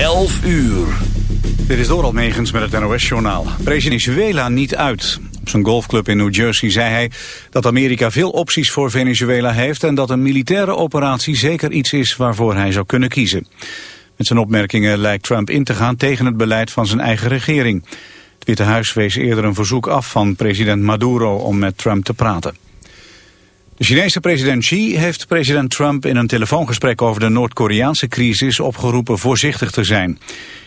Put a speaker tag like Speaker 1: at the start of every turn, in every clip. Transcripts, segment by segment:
Speaker 1: 11 uur.
Speaker 2: Dit is door Almegens met het NOS-journaal. President Venezuela niet uit. Op zijn golfclub in New Jersey zei hij dat Amerika veel opties voor Venezuela heeft... en dat een militaire operatie zeker iets is waarvoor hij zou kunnen kiezen. Met zijn opmerkingen lijkt Trump in te gaan tegen het beleid van zijn eigen regering. Het Witte Huis wees eerder een verzoek af van president Maduro om met Trump te praten. De Chinese president Xi heeft president Trump in een telefoongesprek over de Noord-Koreaanse crisis opgeroepen voorzichtig te zijn.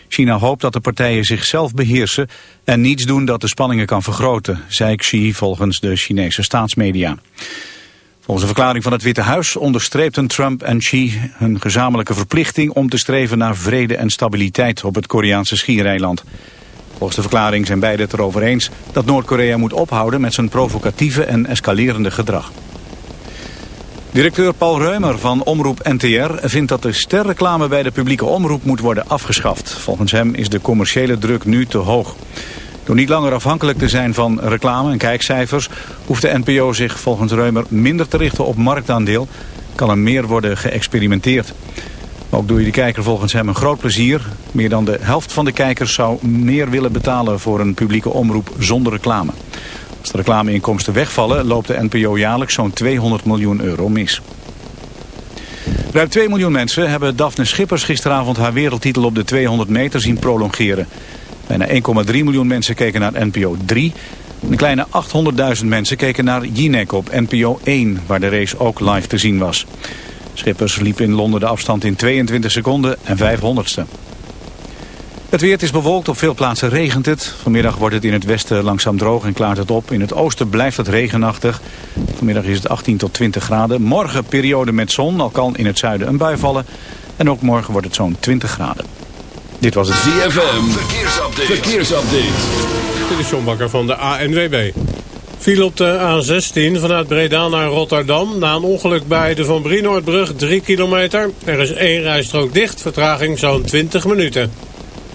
Speaker 2: China hoopt dat de partijen zichzelf beheersen en niets doen dat de spanningen kan vergroten, zei Xi volgens de Chinese staatsmedia. Volgens een verklaring van het Witte Huis onderstreepten Trump en Xi hun gezamenlijke verplichting om te streven naar vrede en stabiliteit op het Koreaanse schiereiland. Volgens de verklaring zijn beiden het erover eens dat Noord-Korea moet ophouden met zijn provocatieve en escalerende gedrag. Directeur Paul Reumer van Omroep NTR vindt dat de sterreclame bij de publieke omroep moet worden afgeschaft. Volgens hem is de commerciële druk nu te hoog. Door niet langer afhankelijk te zijn van reclame en kijkcijfers... hoeft de NPO zich volgens Reumer minder te richten op marktaandeel. Kan er meer worden geëxperimenteerd. Ook doe je de kijker volgens hem een groot plezier. Meer dan de helft van de kijkers zou meer willen betalen voor een publieke omroep zonder reclame. Als de reclameinkomsten wegvallen loopt de NPO jaarlijks zo'n 200 miljoen euro mis. Ruim 2 miljoen mensen hebben Daphne Schippers gisteravond haar wereldtitel op de 200 meter zien prolongeren. Bijna 1,3 miljoen mensen keken naar NPO 3. een kleine 800.000 mensen keken naar Jinek op NPO 1, waar de race ook live te zien was. Schippers liep in Londen de afstand in 22 seconden en 500ste. Het weer is bewolkt, op veel plaatsen regent het. Vanmiddag wordt het in het westen langzaam droog en klaart het op. In het oosten blijft het regenachtig. Vanmiddag is het 18 tot 20 graden. Morgen periode met zon, al kan in het zuiden een bui vallen. En ook morgen wordt het zo'n 20 graden. Dit was het
Speaker 1: ZFM. Verkeersupdate. Verkeersupdate.
Speaker 3: Dit is John Bakker van de ANWB. Viel op de A16 vanuit Breda naar Rotterdam. Na een ongeluk bij de Van Brienoordbrug 3 kilometer. Er is één rijstrook dicht, vertraging zo'n 20 minuten.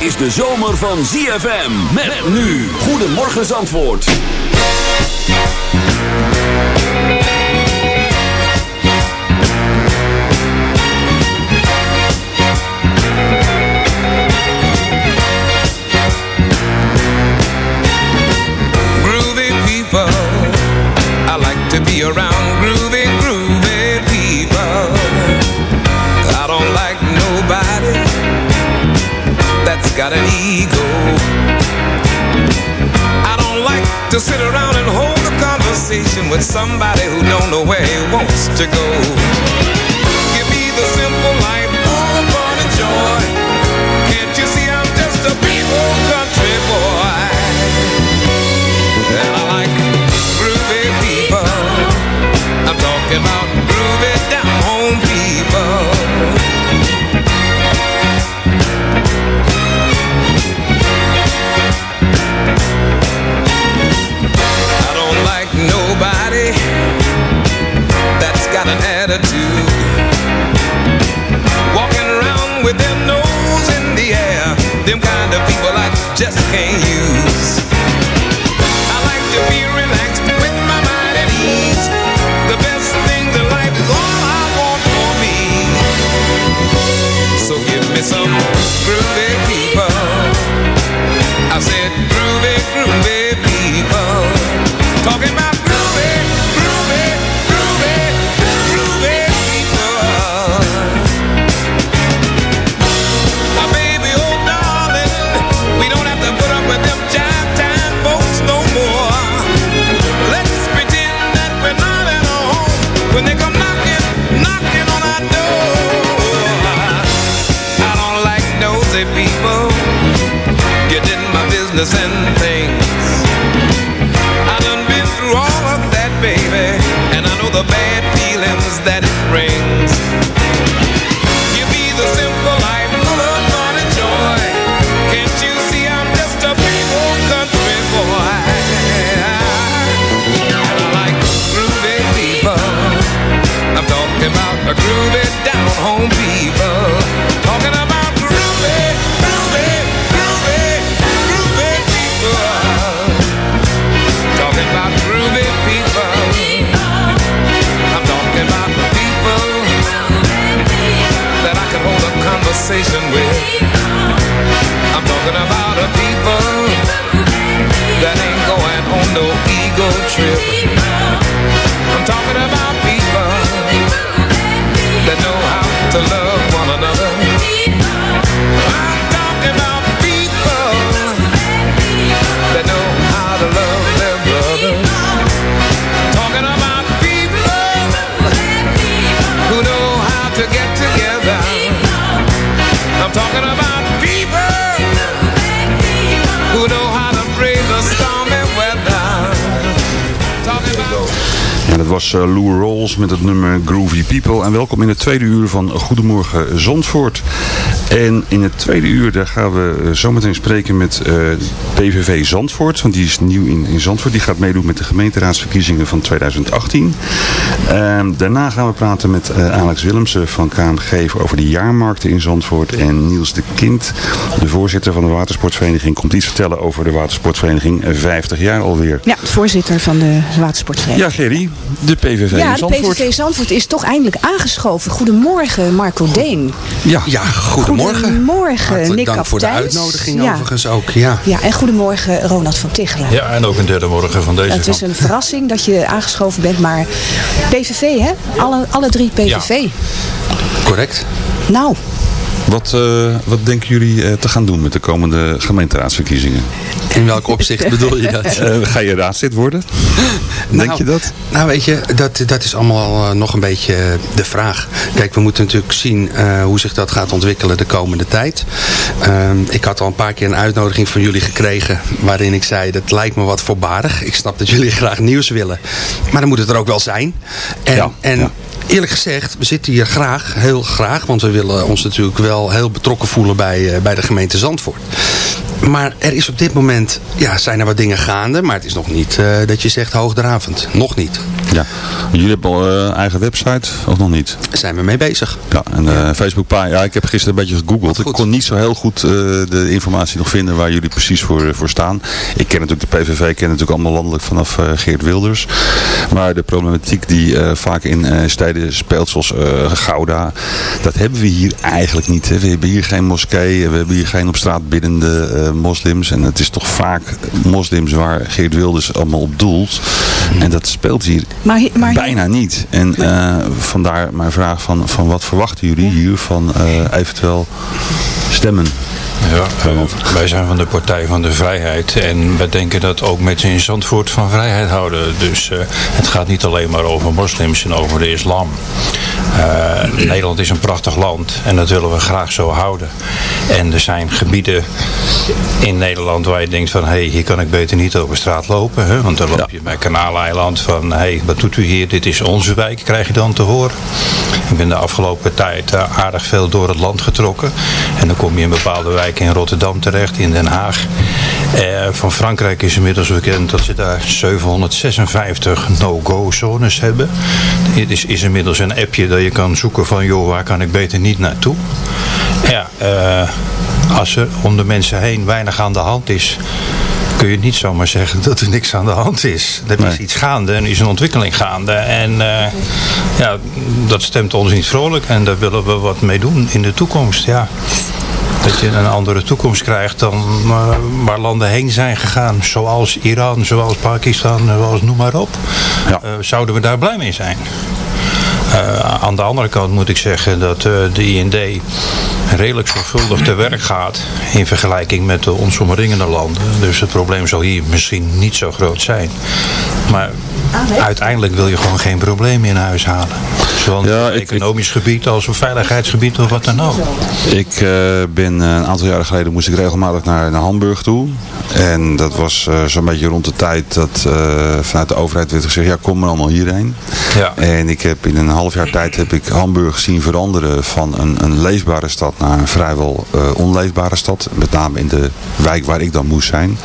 Speaker 1: Is de zomer van ZFM. Met nu. Goedemorgen Zandvoort.
Speaker 4: With somebody who don't know where he wants to go.
Speaker 5: Eh, Lou Rolls met het nummer Groovy People. En welkom in het tweede uur van Goedemorgen Zandvoort. En in het tweede uur daar gaan we eh, zometeen spreken met eh, PVV Zandvoort. Want die is nieuw in, in Zandvoort. Die gaat meedoen met de gemeenteraadsverkiezingen van 2018. Ehm, daarna gaan we praten met eh, Alex Willemsen van KMG over de jaarmarkten in Zandvoort. En Niels de Kind, de voorzitter van de watersportvereniging, komt iets vertellen over de watersportvereniging. eh, 50 jaar alweer.
Speaker 6: Ja, voorzitter van de watersportvereniging.
Speaker 5: Ja, Gerry, de PVV
Speaker 6: Ja,
Speaker 5: in
Speaker 6: de
Speaker 5: Zandvoort.
Speaker 6: PVV Zandvoort is toch eindelijk aangeschoven. Goedemorgen, Marco Deen.
Speaker 5: Ja,
Speaker 7: Ja, goedemorgen.
Speaker 6: Goedemorgen,
Speaker 7: Hartelijk
Speaker 6: Nick
Speaker 7: dank voor de uitnodiging
Speaker 6: Ja.
Speaker 7: overigens ook. Ja.
Speaker 6: Ja, en goedemorgen, Ronald van Tichelen.
Speaker 8: Ja, en ook een derde morgen van deze
Speaker 6: het is een verrassing dat je aangeschoven bent, maar PVV, hè? Alle, alle drie PVV.
Speaker 7: Correct.
Speaker 6: Nou,
Speaker 5: Wat, eh, wat denken jullie eh, te gaan doen met de komende gemeenteraadsverkiezingen?
Speaker 7: In welk opzicht bedoel je dat?
Speaker 5: Eh, ga je raadslid worden? Denk
Speaker 7: Nou,
Speaker 5: je dat?
Speaker 7: Nou weet je, dat, dat is allemaal nog een beetje de vraag. Kijk, we moeten natuurlijk zien hoe zich dat gaat ontwikkelen de komende tijd. Ehm, ik had al een paar keer een uitnodiging van jullie gekregen waarin ik zei dat lijkt me wat voorbarig. Ik snap dat jullie graag nieuws willen. Maar dan moet het er ook wel zijn. En,
Speaker 5: Ja,
Speaker 7: en
Speaker 5: ja.
Speaker 7: Eerlijk gezegd, we zitten hier graag, heel graag. Want we willen ons natuurlijk wel heel betrokken voelen bij, eh, bij de gemeente Zandvoort. Maar er is op dit moment, ja, zijn er wat dingen gaande. Maar het is nog niet eh, dat je zegt hoogdravend. Nog niet.
Speaker 5: Ja. Jullie hebben al eh, eigen website, of nog niet?
Speaker 7: Daar zijn we mee bezig.
Speaker 5: Ja, en eh Facebookpagina. Ja, ik heb gisteren een beetje gegoogeld. Ik kon niet zo heel goed de informatie nog vinden waar jullie precies voor, voor staan. Ik ken natuurlijk de PVV, ik ken natuurlijk allemaal landelijk vanaf Geert Wilders. Maar de problematiek die vaak in steden speelt, zoals Gouda, dat hebben we hier eigenlijk niet. Hè. We hebben hier geen moskee, we hebben hier geen op straat biddende moslims. En het is toch vaak moslims waar Geert Wilders allemaal op doelt. En dat speelt hier
Speaker 6: maar, maar
Speaker 5: Bijna niet. En eh, vandaar mijn vraag van, van wat verwachten jullie hier van eh, eventueel stemmen?
Speaker 8: Ja, eh, wij zijn van de Partij van de Vrijheid. En wij denken dat ook mensen in Zandvoort van vrijheid houden. Dus eh, het gaat niet alleen maar over moslims en over de islam. Eh, Nederland is een prachtig land en dat willen we graag zo houden. En er zijn gebieden in Nederland waar je denkt van... hé, hey, hier kan ik beter niet over straat lopen. Hè? Want dan loop je bij Kanaaleiland van... hé, hey, wat doet u hier? Dit is onze wijk, krijg je dan te horen. Ik ben de afgelopen tijd aardig veel door het land getrokken. En dan kom je in bepaalde wijken in Rotterdam terecht, in Den Haag. Eh, van Frankrijk is inmiddels bekend dat ze daar 756 no-go zones hebben. Het is, is inmiddels een appje dat je kan zoeken van... joh, waar kan ik beter niet naartoe? Ja, eh, als er om de mensen heen weinig aan de hand is kun je niet zomaar zeggen dat er niks aan de hand is. Er is
Speaker 5: Nee.
Speaker 8: iets gaande, er is een ontwikkeling gaande. En eh, ja, dat stemt ons niet vrolijk en daar willen we wat mee doen in de toekomst. Ja. Dat je een andere toekomst krijgt dan eh, waar landen heen zijn gegaan. Zoals Iran, zoals Pakistan, zoals noem maar op. Eh, zouden we daar blij mee zijn? Eh, aan de andere kant moet ik zeggen dat de IND redelijk zorgvuldig te werk gaat in vergelijking met de ons omringende landen. Dus het probleem zal hier misschien niet zo groot zijn. Maar uiteindelijk wil je gewoon geen probleem in huis halen. Zowel op economisch gebied als op veiligheidsgebied of wat dan ook.
Speaker 5: Ik eh, ben eh, een aantal jaren geleden moest ik regelmatig naar, naar Hamburg toe. En dat was eh, zo'n beetje rond de tijd dat eh, vanuit de overheid werd gezegd, ja kom maar allemaal hierheen.
Speaker 8: Ja.
Speaker 5: En ik heb in een half jaar tijd heb ik Hamburg zien veranderen van een, een leefbare stad naar een vrijwel eh, onleefbare stad. Met name in de wijk waar ik dan moest zijn.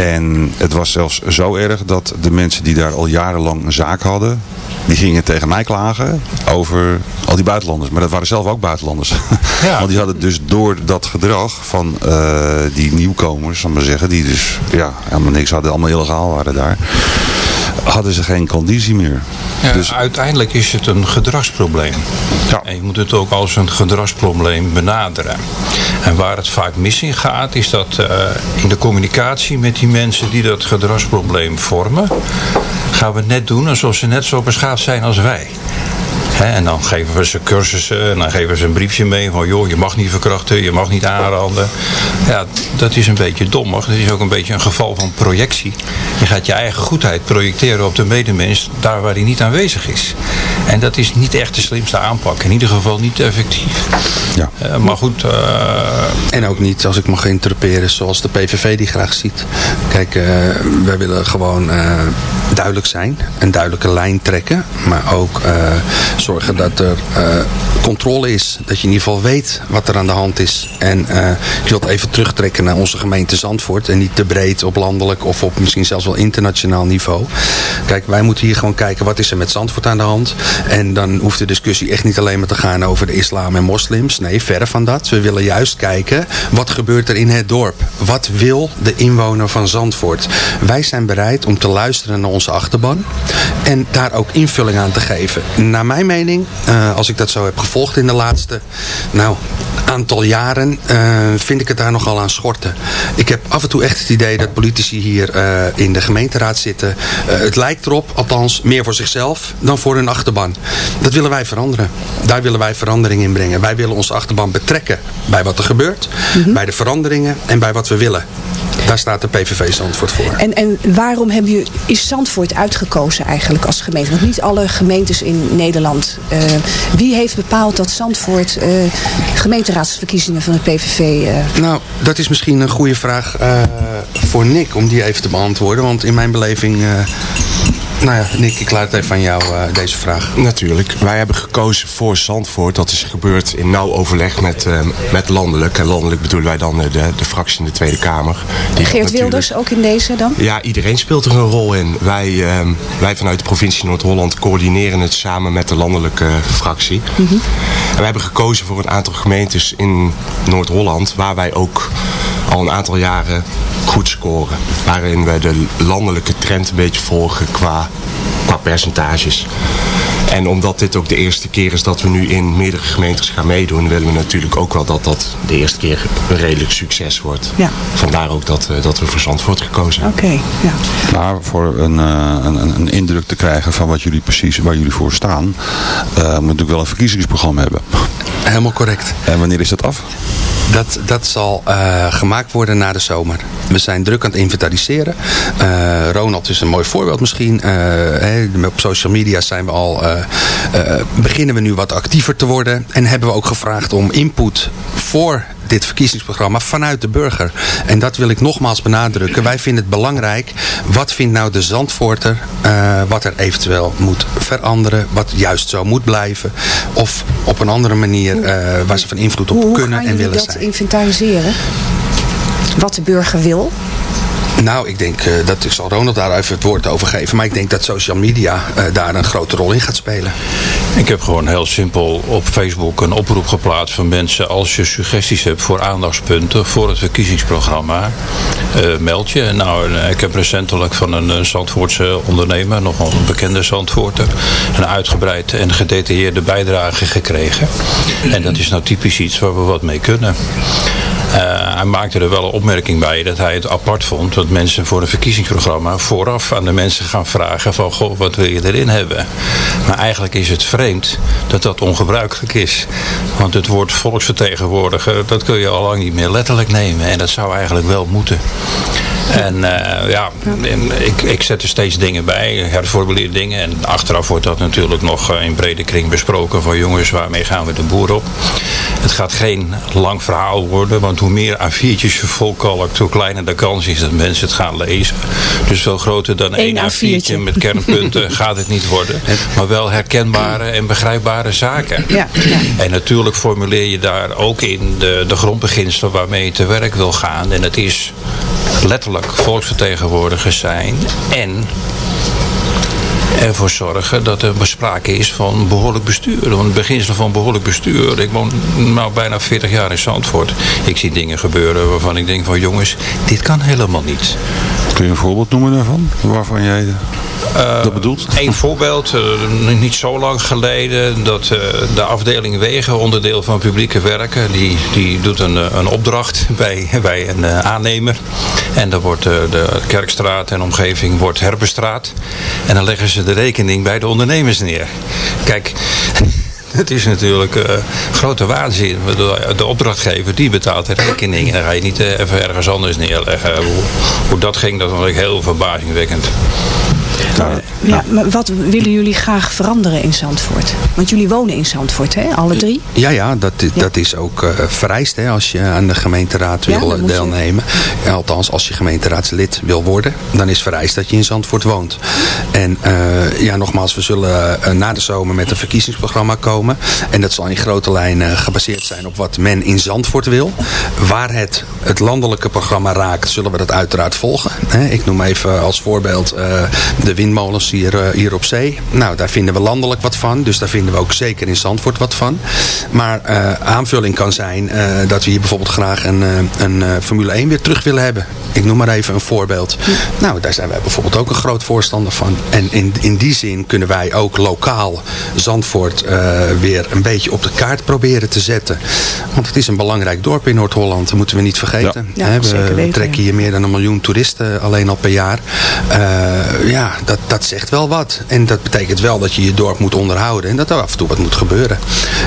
Speaker 5: En het was zelfs zo erg dat de mensen die daar al jarenlang een zaak hadden, die gingen tegen mij klagen over al die buitenlanders. Maar dat waren zelf ook buitenlanders. Want die hadden dus door dat gedrag van eh, die nieuwkomers, zal ik maar zeggen, die dus ja, helemaal niks hadden, allemaal illegaal waren daar, hadden ze geen conditie meer.
Speaker 8: Ja,
Speaker 5: Dus
Speaker 8: Uiteindelijk is het een gedragsprobleem. En je moet het ook als een gedragsprobleem benaderen. En waar het vaak mis in gaat, is dat eh, in de communicatie met die mensen die dat gedragsprobleem vormen, gaan we net doen alsof ze net zo beschaafd zijn als wij. En dan geven we ze cursussen en dan geven we ze een briefje mee van joh, je mag niet verkrachten, je mag niet aanranden. Ja, dat is een beetje dommig. Dat is ook een beetje een geval van projectie. Je gaat je eigen goedheid projecteren op de medemens daar waar hij niet aanwezig is. En dat is niet echt de slimste aanpak. In ieder geval niet effectief.
Speaker 5: Ja.
Speaker 8: Eh, maar goed, eh,
Speaker 7: En ook niet, als ik mag interpreteren, zoals de PVV die graag ziet. Kijk, eh, wij willen gewoon eh, duidelijk zijn. Een duidelijke lijn trekken. Maar ook eh, zorgen dat er eh, controle is. Dat je in ieder geval weet wat er aan de hand is. En eh, ik wil het even terugtrekken naar onze gemeente Zandvoort. En niet te breed op landelijk of op misschien zelfs wel internationaal niveau. Kijk, wij moeten hier gewoon kijken wat is er met Zandvoort aan de hand. En dan hoeft de discussie echt niet alleen maar te gaan over de islam en moslims. Nee, verre van dat. We willen juist kijken wat gebeurt er in het dorp. Wat wil de inwoner van Zandvoort? Wij zijn bereid om te luisteren naar onze achterban. En daar ook invulling aan te geven. Naar mijn mening, eh, als ik dat zo heb gevolgd in de laatste nou, aantal jaren, eh, vind ik het daar nogal aan schorten. Ik heb af en toe echt het idee dat politici hier eh, in de gemeenteraad zitten. Het lijkt erop, althans, meer voor zichzelf dan voor hun achterban. Dat willen wij veranderen. Daar willen wij verandering in brengen. Wij willen onze achterban betrekken bij wat er gebeurt, bij de veranderingen en bij wat we willen. Daar staat de PVV Zandvoort voor.
Speaker 6: En, en waarom hebben jullie, is Zandvoort uitgekozen eigenlijk als gemeente? Want niet alle gemeentes in Nederland. eh, wie heeft bepaald dat Zandvoort eh, gemeenteraadsverkiezingen van de PVV... eh,
Speaker 7: Nou, dat is misschien een goede vraag voor Nick om die even te beantwoorden. Want in mijn beleving... nou ja, Nick, ik laat het even aan jou, eh, deze vraag.
Speaker 9: Natuurlijk. Wij hebben gekozen voor Zandvoort. Dat is gebeurd in nauw overleg met, eh, met landelijk. En landelijk bedoelen wij dan eh, de, de fractie in de Tweede Kamer. Die
Speaker 6: Geert
Speaker 9: natuurlijk-
Speaker 6: Wilders ook in deze dan?
Speaker 9: Ja, iedereen speelt er een rol in. Wij, ehm, wij vanuit de provincie Noord-Holland coördineren het samen met de landelijke fractie.
Speaker 6: Mhm.
Speaker 9: En wij hebben gekozen voor een aantal gemeentes in Noord-Holland... waar wij ook al een aantal jaren goed scoren. Waarin we de landelijke trend een beetje volgen qua, qua percentages. En omdat dit ook de eerste keer is dat we nu in meerdere gemeentes gaan meedoen... willen we natuurlijk ook wel dat dat de eerste keer een redelijk succes wordt.
Speaker 6: Ja.
Speaker 9: Vandaar ook dat, eh, dat we voor Zandvoort gekozen hebben.
Speaker 6: Oké, ja.
Speaker 5: Maar voor een, eh, een, een- een indruk te krijgen van wat jullie precies, waar jullie voor staan, eh moet natuurlijk wel een verkiezingsprogramma hebben.
Speaker 7: Helemaal correct.
Speaker 5: En wanneer is dat af?
Speaker 7: Dat, dat zal eh, gemaakt worden na de zomer. We zijn druk aan het inventariseren. Eh, Ronald is een mooi voorbeeld misschien. Eh, op social media zijn we al, beginnen we nu wat actiever te worden. En hebben we ook gevraagd om input voor dit verkiezingsprogramma vanuit de burger. En dat wil ik nogmaals benadrukken. Wij vinden het belangrijk. Wat vindt nou de Zandvoorter? eh, wat er eventueel moet veranderen. Wat juist zo moet blijven. Of op een andere manier eh, waar ze van invloed op
Speaker 6: Hoe, hoe
Speaker 7: kunnen en willen
Speaker 6: dat
Speaker 7: zijn.
Speaker 6: inventariseren? Wat de burger wil?
Speaker 7: Nou, ik denk eh, dat ik zal Ronald daar even het woord over geven. Maar ik denk dat social media daar een grote rol in gaat spelen.
Speaker 8: Ik heb gewoon heel simpel op Facebook een oproep geplaatst van mensen. Als je suggesties hebt voor aandachtspunten voor het verkiezingsprogramma, eh, meld je. Nou, eh, ik heb recentelijk van een Zandvoortse ondernemer, nog een bekende Zandvoorter, een uitgebreid en gedetailleerde bijdrage gekregen. En dat is nou typisch iets waar we wat mee kunnen. Eh, hij maakte er wel een opmerking bij dat hij het apart vond dat mensen voor een verkiezingsprogramma vooraf aan de mensen gaan vragen van goh, wat wil je erin hebben? Maar eigenlijk is het vreemd dat dat ongebruikelijk is. Want het woord volksvertegenwoordiger, dat kun je al lang niet meer letterlijk nemen. En dat zou eigenlijk wel moeten. En eh, ja, en ik, ik zet er steeds dingen bij, herformuleer dingen. En achteraf wordt dat natuurlijk nog eh, in brede kring besproken van jongens, waarmee gaan we de boer op? Het gaat geen lang verhaal worden, want hoe meer A4'tjes je volkalkt, hoe kleiner de kans is dat mensen het gaan lezen. Dus veel groter dan één A4'tje
Speaker 6: A4'tje.
Speaker 8: met kernpunten gaat het niet worden. Maar wel herkenbare en begrijpbare zaken.
Speaker 6: Ja, ja.
Speaker 8: En natuurlijk formuleer je daar ook in de, de grondbeginselen waarmee je te werk wil gaan. En het is letterlijk volksvertegenwoordigers zijn en ervoor zorgen dat er sprake is van behoorlijk bestuur. Want het beginsel van behoorlijk bestuur. Ik woon nou bijna 40 jaar in Zandvoort. Ik zie dingen gebeuren waarvan ik denk van jongens, dit kan helemaal niet.
Speaker 5: Kun je een voorbeeld noemen daarvan? Waarvan jij dat bedoelt?
Speaker 8: Een voorbeeld, eh, niet zo lang geleden, dat eh, de afdeling Wegen, onderdeel van publieke werken, die, die doet een, eh, een opdracht bij, bij een eh, aannemer. En dan wordt eh, de Kerkstraat en omgeving wordt herbestraat. En dan leggen ze de rekening bij de ondernemers neer. Kijk, het is natuurlijk eh, grote waanzin. Ik De opdrachtgever die betaalt de rekening. En dan ga je niet eh, even ergens anders neerleggen. Hoe, dat ging, dat was heel verbazingwekkend.
Speaker 6: Ja, maar wat willen jullie graag veranderen in Zandvoort? Want jullie wonen in Zandvoort, hè? Alle drie?
Speaker 7: Ja, ja, dat, dat is ook eh, vereist hè, als je aan de gemeenteraad
Speaker 6: Ja,
Speaker 7: wil eh,
Speaker 6: je-
Speaker 7: deelnemen. Althans, als je gemeenteraadslid wil worden, dan is vereist dat je in Zandvoort woont. En eh, ja, nogmaals, we zullen eh, na de zomer met een verkiezingsprogramma komen. En dat zal in grote lijnen gebaseerd zijn op wat men in Zandvoort wil. Waar het het landelijke programma raakt, zullen we dat uiteraard volgen. Hè, ik noem even als voorbeeld eh, de windmolens hier, eh, hier op zee. Nou, daar vinden we landelijk wat van. Dus daar vinden we ook zeker in Zandvoort wat van. Maar eh, aanvulling kan zijn eh, dat we hier bijvoorbeeld graag een, een Formule 1 weer terug willen hebben. Ik noem maar even een voorbeeld. Nou, daar zijn wij bijvoorbeeld ook een groot voorstander van. En in, in die zin kunnen wij ook lokaal Zandvoort weer een beetje op de kaart proberen te zetten. Want het is een belangrijk dorp in Noord-Holland. Dat moeten we niet vergeten.
Speaker 6: Ja.
Speaker 7: Hè,
Speaker 6: Ja,
Speaker 7: we
Speaker 6: weten,
Speaker 7: trekken hier meer dan een miljoen toeristen alleen al per jaar. Ja, dat, dat zegt wel wat. En dat betekent wel dat je je dorp moet onderhouden. En dat er af en toe wat moet gebeuren.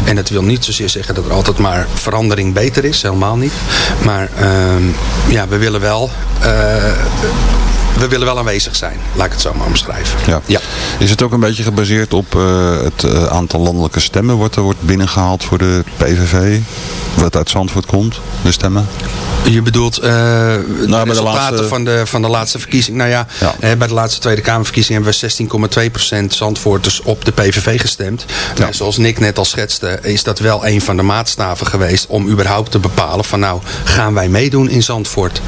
Speaker 7: En dat wil niet zozeer zeggen dat er altijd maar verandering beter is. Helemaal niet. Maar ehm, ja, we willen wel... eh, we willen wel aanwezig zijn. Laat ik het zo maar omschrijven.
Speaker 5: Ja.
Speaker 7: Ja.
Speaker 5: Is het ook een beetje gebaseerd op eh, het eh, aantal landelijke stemmen wat er wordt binnengehaald voor de PVV? Wat uit Zandvoort komt, de stemmen?
Speaker 7: Je bedoelt eh, de
Speaker 5: Nou, de
Speaker 7: resultaten
Speaker 5: laatste-
Speaker 7: van, de, van de laatste verkiezing. Nou ja,
Speaker 5: Ja.
Speaker 7: eh, bij de laatste Tweede Kamerverkiezing hebben we 16,2% Zandvoorters op de PVV gestemd.
Speaker 5: Ja.
Speaker 7: En zoals Nick net al schetste, is dat wel een van de maatstaven geweest om überhaupt te bepalen van nou, gaan wij meedoen in Zandvoort?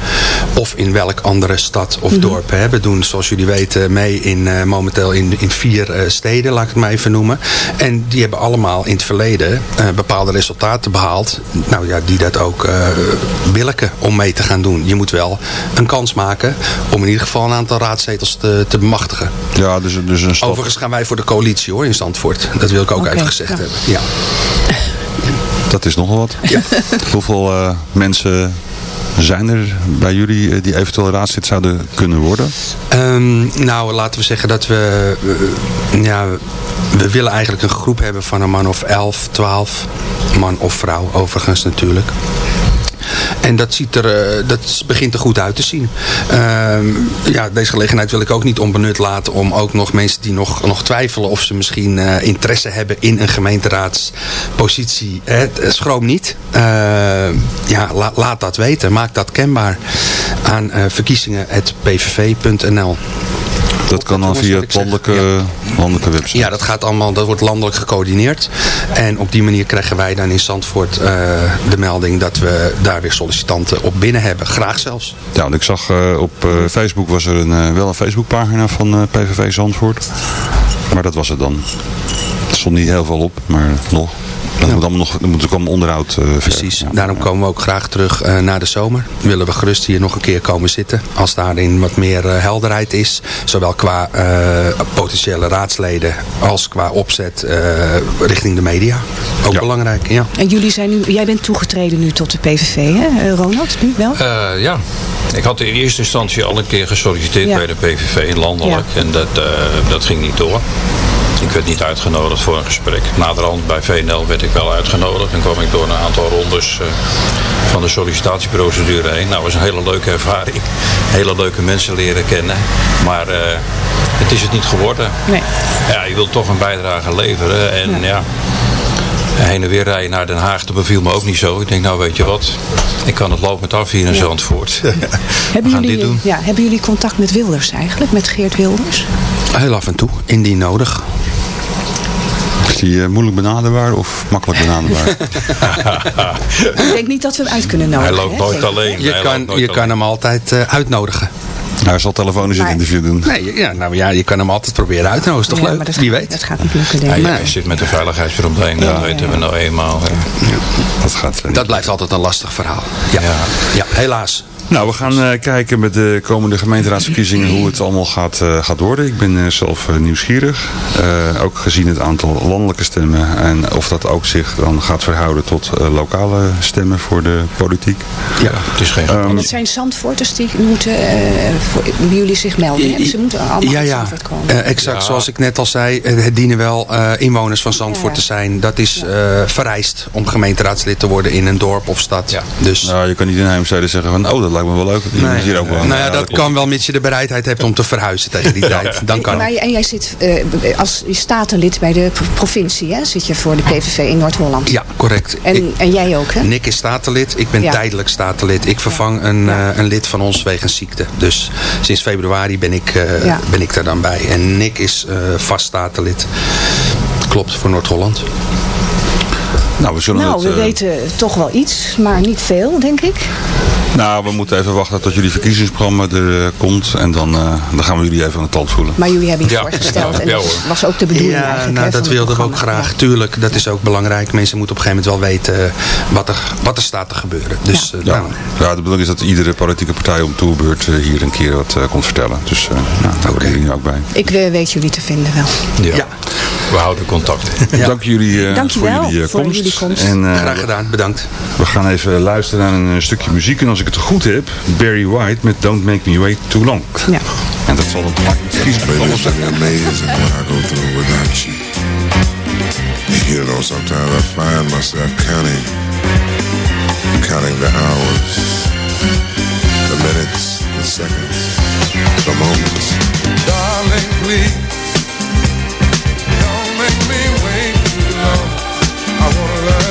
Speaker 7: Of in welk andere stad of dorp? Hè? We doen, zoals jullie weten, mee in, eh, momenteel in, in vier eh, steden, laat ik het maar even noemen. En die hebben allemaal in het verleden eh, bepaalde resultaten behaald. Nou ja, die dat ook eh billijken om mee te gaan doen. Je moet wel een kans maken om in ieder geval een aantal raadzetels te, te bemachtigen.
Speaker 5: Ja, dus, dus een stap.
Speaker 7: Overigens gaan wij voor de coalitie hoor in Zandvoort. Dat wil ik ook even gezegd
Speaker 6: ja.
Speaker 7: hebben. Ja.
Speaker 5: Dat is nogal wat. Hoeveel eh, mensen zijn er bij jullie eh, die eventueel raadslid zouden kunnen worden?
Speaker 7: Ehm, nou, laten we zeggen dat we... eh, ja, we willen eigenlijk een groep hebben van een man of 11, 12. Man of vrouw, overigens natuurlijk. En dat, ziet er, eh, dat begint er goed uit te zien. Ehm, ja, deze gelegenheid wil ik ook niet onbenut laten om ook nog mensen die nog, nog twijfelen of ze misschien eh, interesse hebben in een gemeenteraadspositie. Eh, schroom niet. Eh, ja, la- laat dat weten. Maak dat kenbaar aan verkiezingen.pvv.nl.
Speaker 5: Dat kan dan via het
Speaker 7: ik zeg.
Speaker 5: landelijke, landelijke website.
Speaker 7: Ja, dat gaat allemaal, dat wordt landelijk gecoördineerd. En op die manier krijgen wij dan in Zandvoort eh, de melding dat we daar weer sollicitanten op binnen hebben. Graag zelfs.
Speaker 5: Ja, want ik zag eh, op eh, Facebook was er een, wel een Facebookpagina van PVV Zandvoort. Maar dat was het dan. Er stond niet heel veel op, maar nog. Dat moet allemaal nog, moet ook allemaal onderhoud uh,
Speaker 7: Precies, daarom komen we ook graag terug uh, naar de zomer. Willen we gerust hier nog een keer komen zitten. Als daarin wat meer uh, helderheid is. Zowel qua potentiële raadsleden als qua opzet richting de media. Ook ja. belangrijk, ja.
Speaker 6: En jullie zijn nu, jij bent toegetreden nu tot de PVV, hè Ronald? Nu wel?
Speaker 8: ja, ik had in eerste instantie al een keer gesolliciteerd ja. bij de PVV landelijk. Ja. En dat, dat ging niet door. Ik werd niet uitgenodigd voor een gesprek. Naderhand bij VNL werd ik wel uitgenodigd. En kwam ik door een aantal rondes uh, van de sollicitatieprocedure heen. Nou, was een hele leuke ervaring. Hele leuke mensen leren kennen. Maar uh, het is het niet geworden.
Speaker 6: Nee.
Speaker 8: Ja, je wilt toch een bijdrage leveren. En ja. ja heen en weer rijden naar Den Haag, dat beviel me ook niet zo. Ik denk, nou weet je wat, ik kan het loop met af hier in ja. Zandvoort.
Speaker 6: hebben, jullie, Ja, hebben jullie contact met Wilders eigenlijk, met Geert Wilders?
Speaker 7: Heel af en toe, indien nodig.
Speaker 5: Is die uh, moeilijk benaderbaar of makkelijk benaderbaar?
Speaker 6: ik denk niet dat we hem uit kunnen nodigen.
Speaker 8: Hij loopt nooit alleen.
Speaker 7: Je, kan,
Speaker 8: nooit
Speaker 7: je kan hem altijd uh, uitnodigen.
Speaker 5: Hij zal telefonisch een interview doen.
Speaker 7: Nee, ja, nou ja, je kan hem altijd proberen uit te nodigen. Is toch
Speaker 6: ja,
Speaker 7: leuk?
Speaker 6: Dat
Speaker 7: Wie
Speaker 6: gaat,
Speaker 7: weet.
Speaker 6: Dat gaat niet lukken, denk ik.
Speaker 8: Ja, je zit met de veiligheidsprobleem, dat weten we nou eenmaal.
Speaker 5: Dat, gaat,
Speaker 7: dat blijft altijd een lastig verhaal. Ja, ja. helaas.
Speaker 5: Nou, we gaan uh, kijken met de komende gemeenteraadsverkiezingen hoe het allemaal gaat, uh, gaat worden. Ik ben uh, zelf nieuwsgierig. ook gezien het aantal landelijke stemmen. En of dat ook zich dan gaat verhouden tot lokale stemmen voor de politiek.
Speaker 8: Ja, het is geen...
Speaker 6: Um, en het zijn Zandvoorters die moeten voor, bij jullie zich melden. Hè? Ze moeten allemaal
Speaker 7: ja, ja.
Speaker 6: Zandvoort komen.
Speaker 7: exact, ja. zoals ik net al zei. Het dienen wel inwoners van Zandvoort te zijn. Dat is vereist om gemeenteraadslid te worden in een dorp of stad.
Speaker 5: Ja.
Speaker 7: Dus...
Speaker 5: Nou, je kan niet in Heimstede zeggen van, oh dat lijkt me wel leuk.
Speaker 7: Nee.
Speaker 5: Hier ook wel.
Speaker 7: Nou ja, dat, dat kan wel mits je de bereidheid hebt om te verhuizen tegen die tijd. Dan kan
Speaker 6: en, en jij zit uh, als statenlid bij de provincie, hè? Zit je voor de PVV in Noord-Holland?
Speaker 7: Ja, correct.
Speaker 6: En, ik, en jij ook, hè?
Speaker 7: Nick is statenlid. Ik ben ja. tijdelijk statenlid. Ik vervang ja. een, uh, een lid van ons wegens ziekte. Dus sinds februari ben ik, uh, ben ik daar dan bij. En Nick is vast statenlid. Klopt, voor Noord-Holland.
Speaker 5: Nou, we, zullen
Speaker 6: nou,
Speaker 5: het,
Speaker 6: we weten toch wel iets, maar niet veel, denk ik.
Speaker 5: Nou, we moeten even wachten tot jullie verkiezingsprogramma er uh, komt. En dan, uh, dan gaan we jullie even aan de tand voelen.
Speaker 6: Maar jullie hebben iets ja. voorgesteld. En dat was ook de bedoeling
Speaker 7: ja,
Speaker 6: eigenlijk.
Speaker 7: Nou,
Speaker 6: hè,
Speaker 7: dat wilden we ook graag.
Speaker 6: Ja.
Speaker 7: Tuurlijk, dat is ook belangrijk. Mensen moeten op een gegeven moment wel weten wat er, wat er staat te gebeuren. Dus,
Speaker 5: ja. Uh, nou. ja, de bedoeling is dat iedere politieke partij om toerbeurt hier een keer wat komt vertellen. Dus nou, daar horen jullie ook bij.
Speaker 6: Ik weet jullie te vinden wel.
Speaker 8: Ja. We houden contact.
Speaker 5: Dank jullie
Speaker 6: Dank
Speaker 5: voor, jullie,
Speaker 6: voor
Speaker 5: komst.
Speaker 6: jullie komst.
Speaker 5: En,
Speaker 7: graag gedaan, bedankt.
Speaker 5: We gaan even luisteren naar een stukje muziek. En als ik het goed heb, Barry White met Don't Make Me Wait Too Long.
Speaker 6: Ja.
Speaker 5: En dat zal het
Speaker 10: It's amazing what I go through without you. You know, sometimes I find myself counting, counting the hours, the minutes, the seconds, the moments.
Speaker 11: Darling, please, I wanna love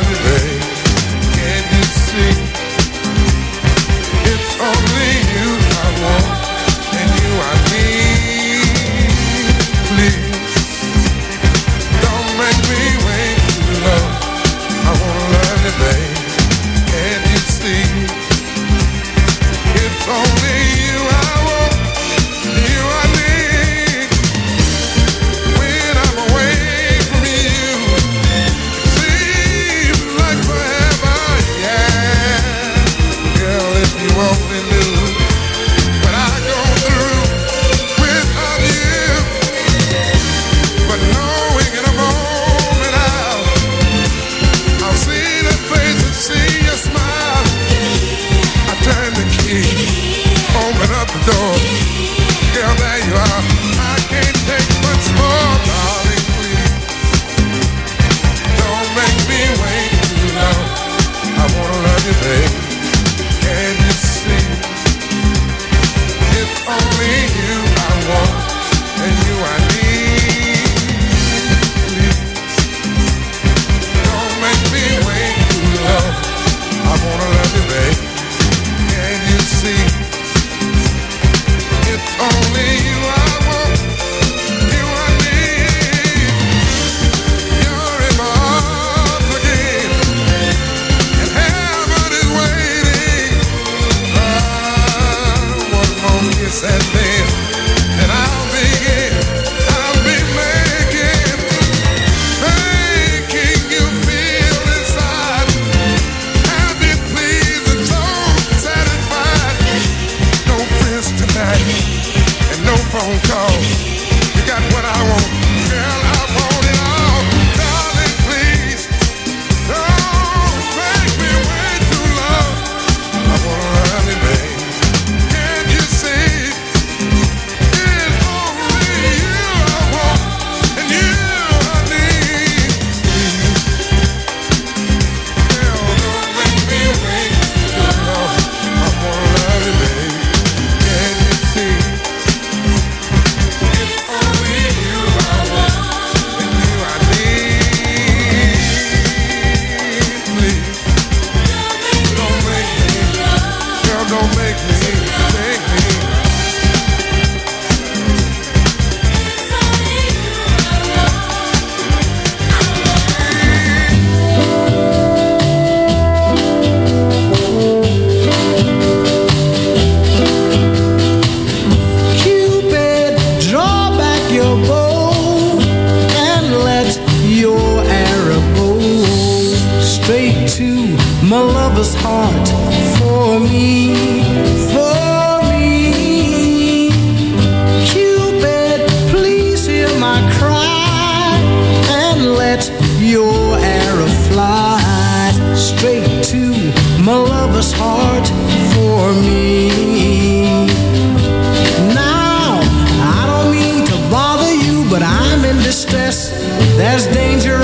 Speaker 12: There's
Speaker 5: danger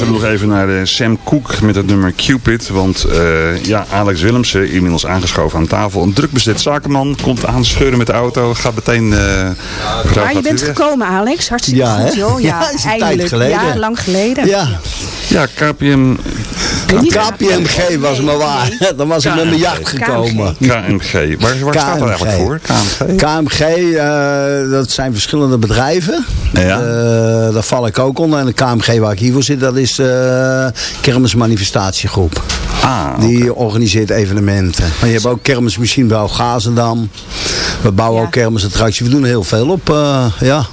Speaker 5: eh, u luistert nog even naar eh, Sam Cooke met het nummer Cupid. Want eh, ja, Alex Willemsen, inmiddels aangeschoven aan tafel. Een druk bezet zakenman, komt aanscheuren met de auto. Gaat meteen... eh mevrouw,
Speaker 6: Maar je bent
Speaker 5: weg?
Speaker 6: gekomen, Alex. Hartstikke
Speaker 5: Ja,
Speaker 6: goed, joh. Ja,
Speaker 5: Ja, is een tijd
Speaker 6: eindelijk.
Speaker 5: geleden.
Speaker 6: Ja, lang geleden.
Speaker 13: Ja.
Speaker 5: Ja, KPM...
Speaker 13: KPMG was maar waar. Dan was ik met mijn jacht gekomen.
Speaker 5: KMG. Waar, waar staat dat eigenlijk voor? KMG?
Speaker 13: KMG, eh, dat zijn verschillende bedrijven.
Speaker 5: Ja.
Speaker 13: Eh, daar val ik ook onder. En de KMG waar ik hier voor zit, dat is de Kermismanifestatiegroep.
Speaker 5: Ah,
Speaker 13: Die organiseert evenementen. Maar je hebt ook kermismachinebouw Gazendam. We bouwen ook kermisattracties. We doen heel veel op eh, ja,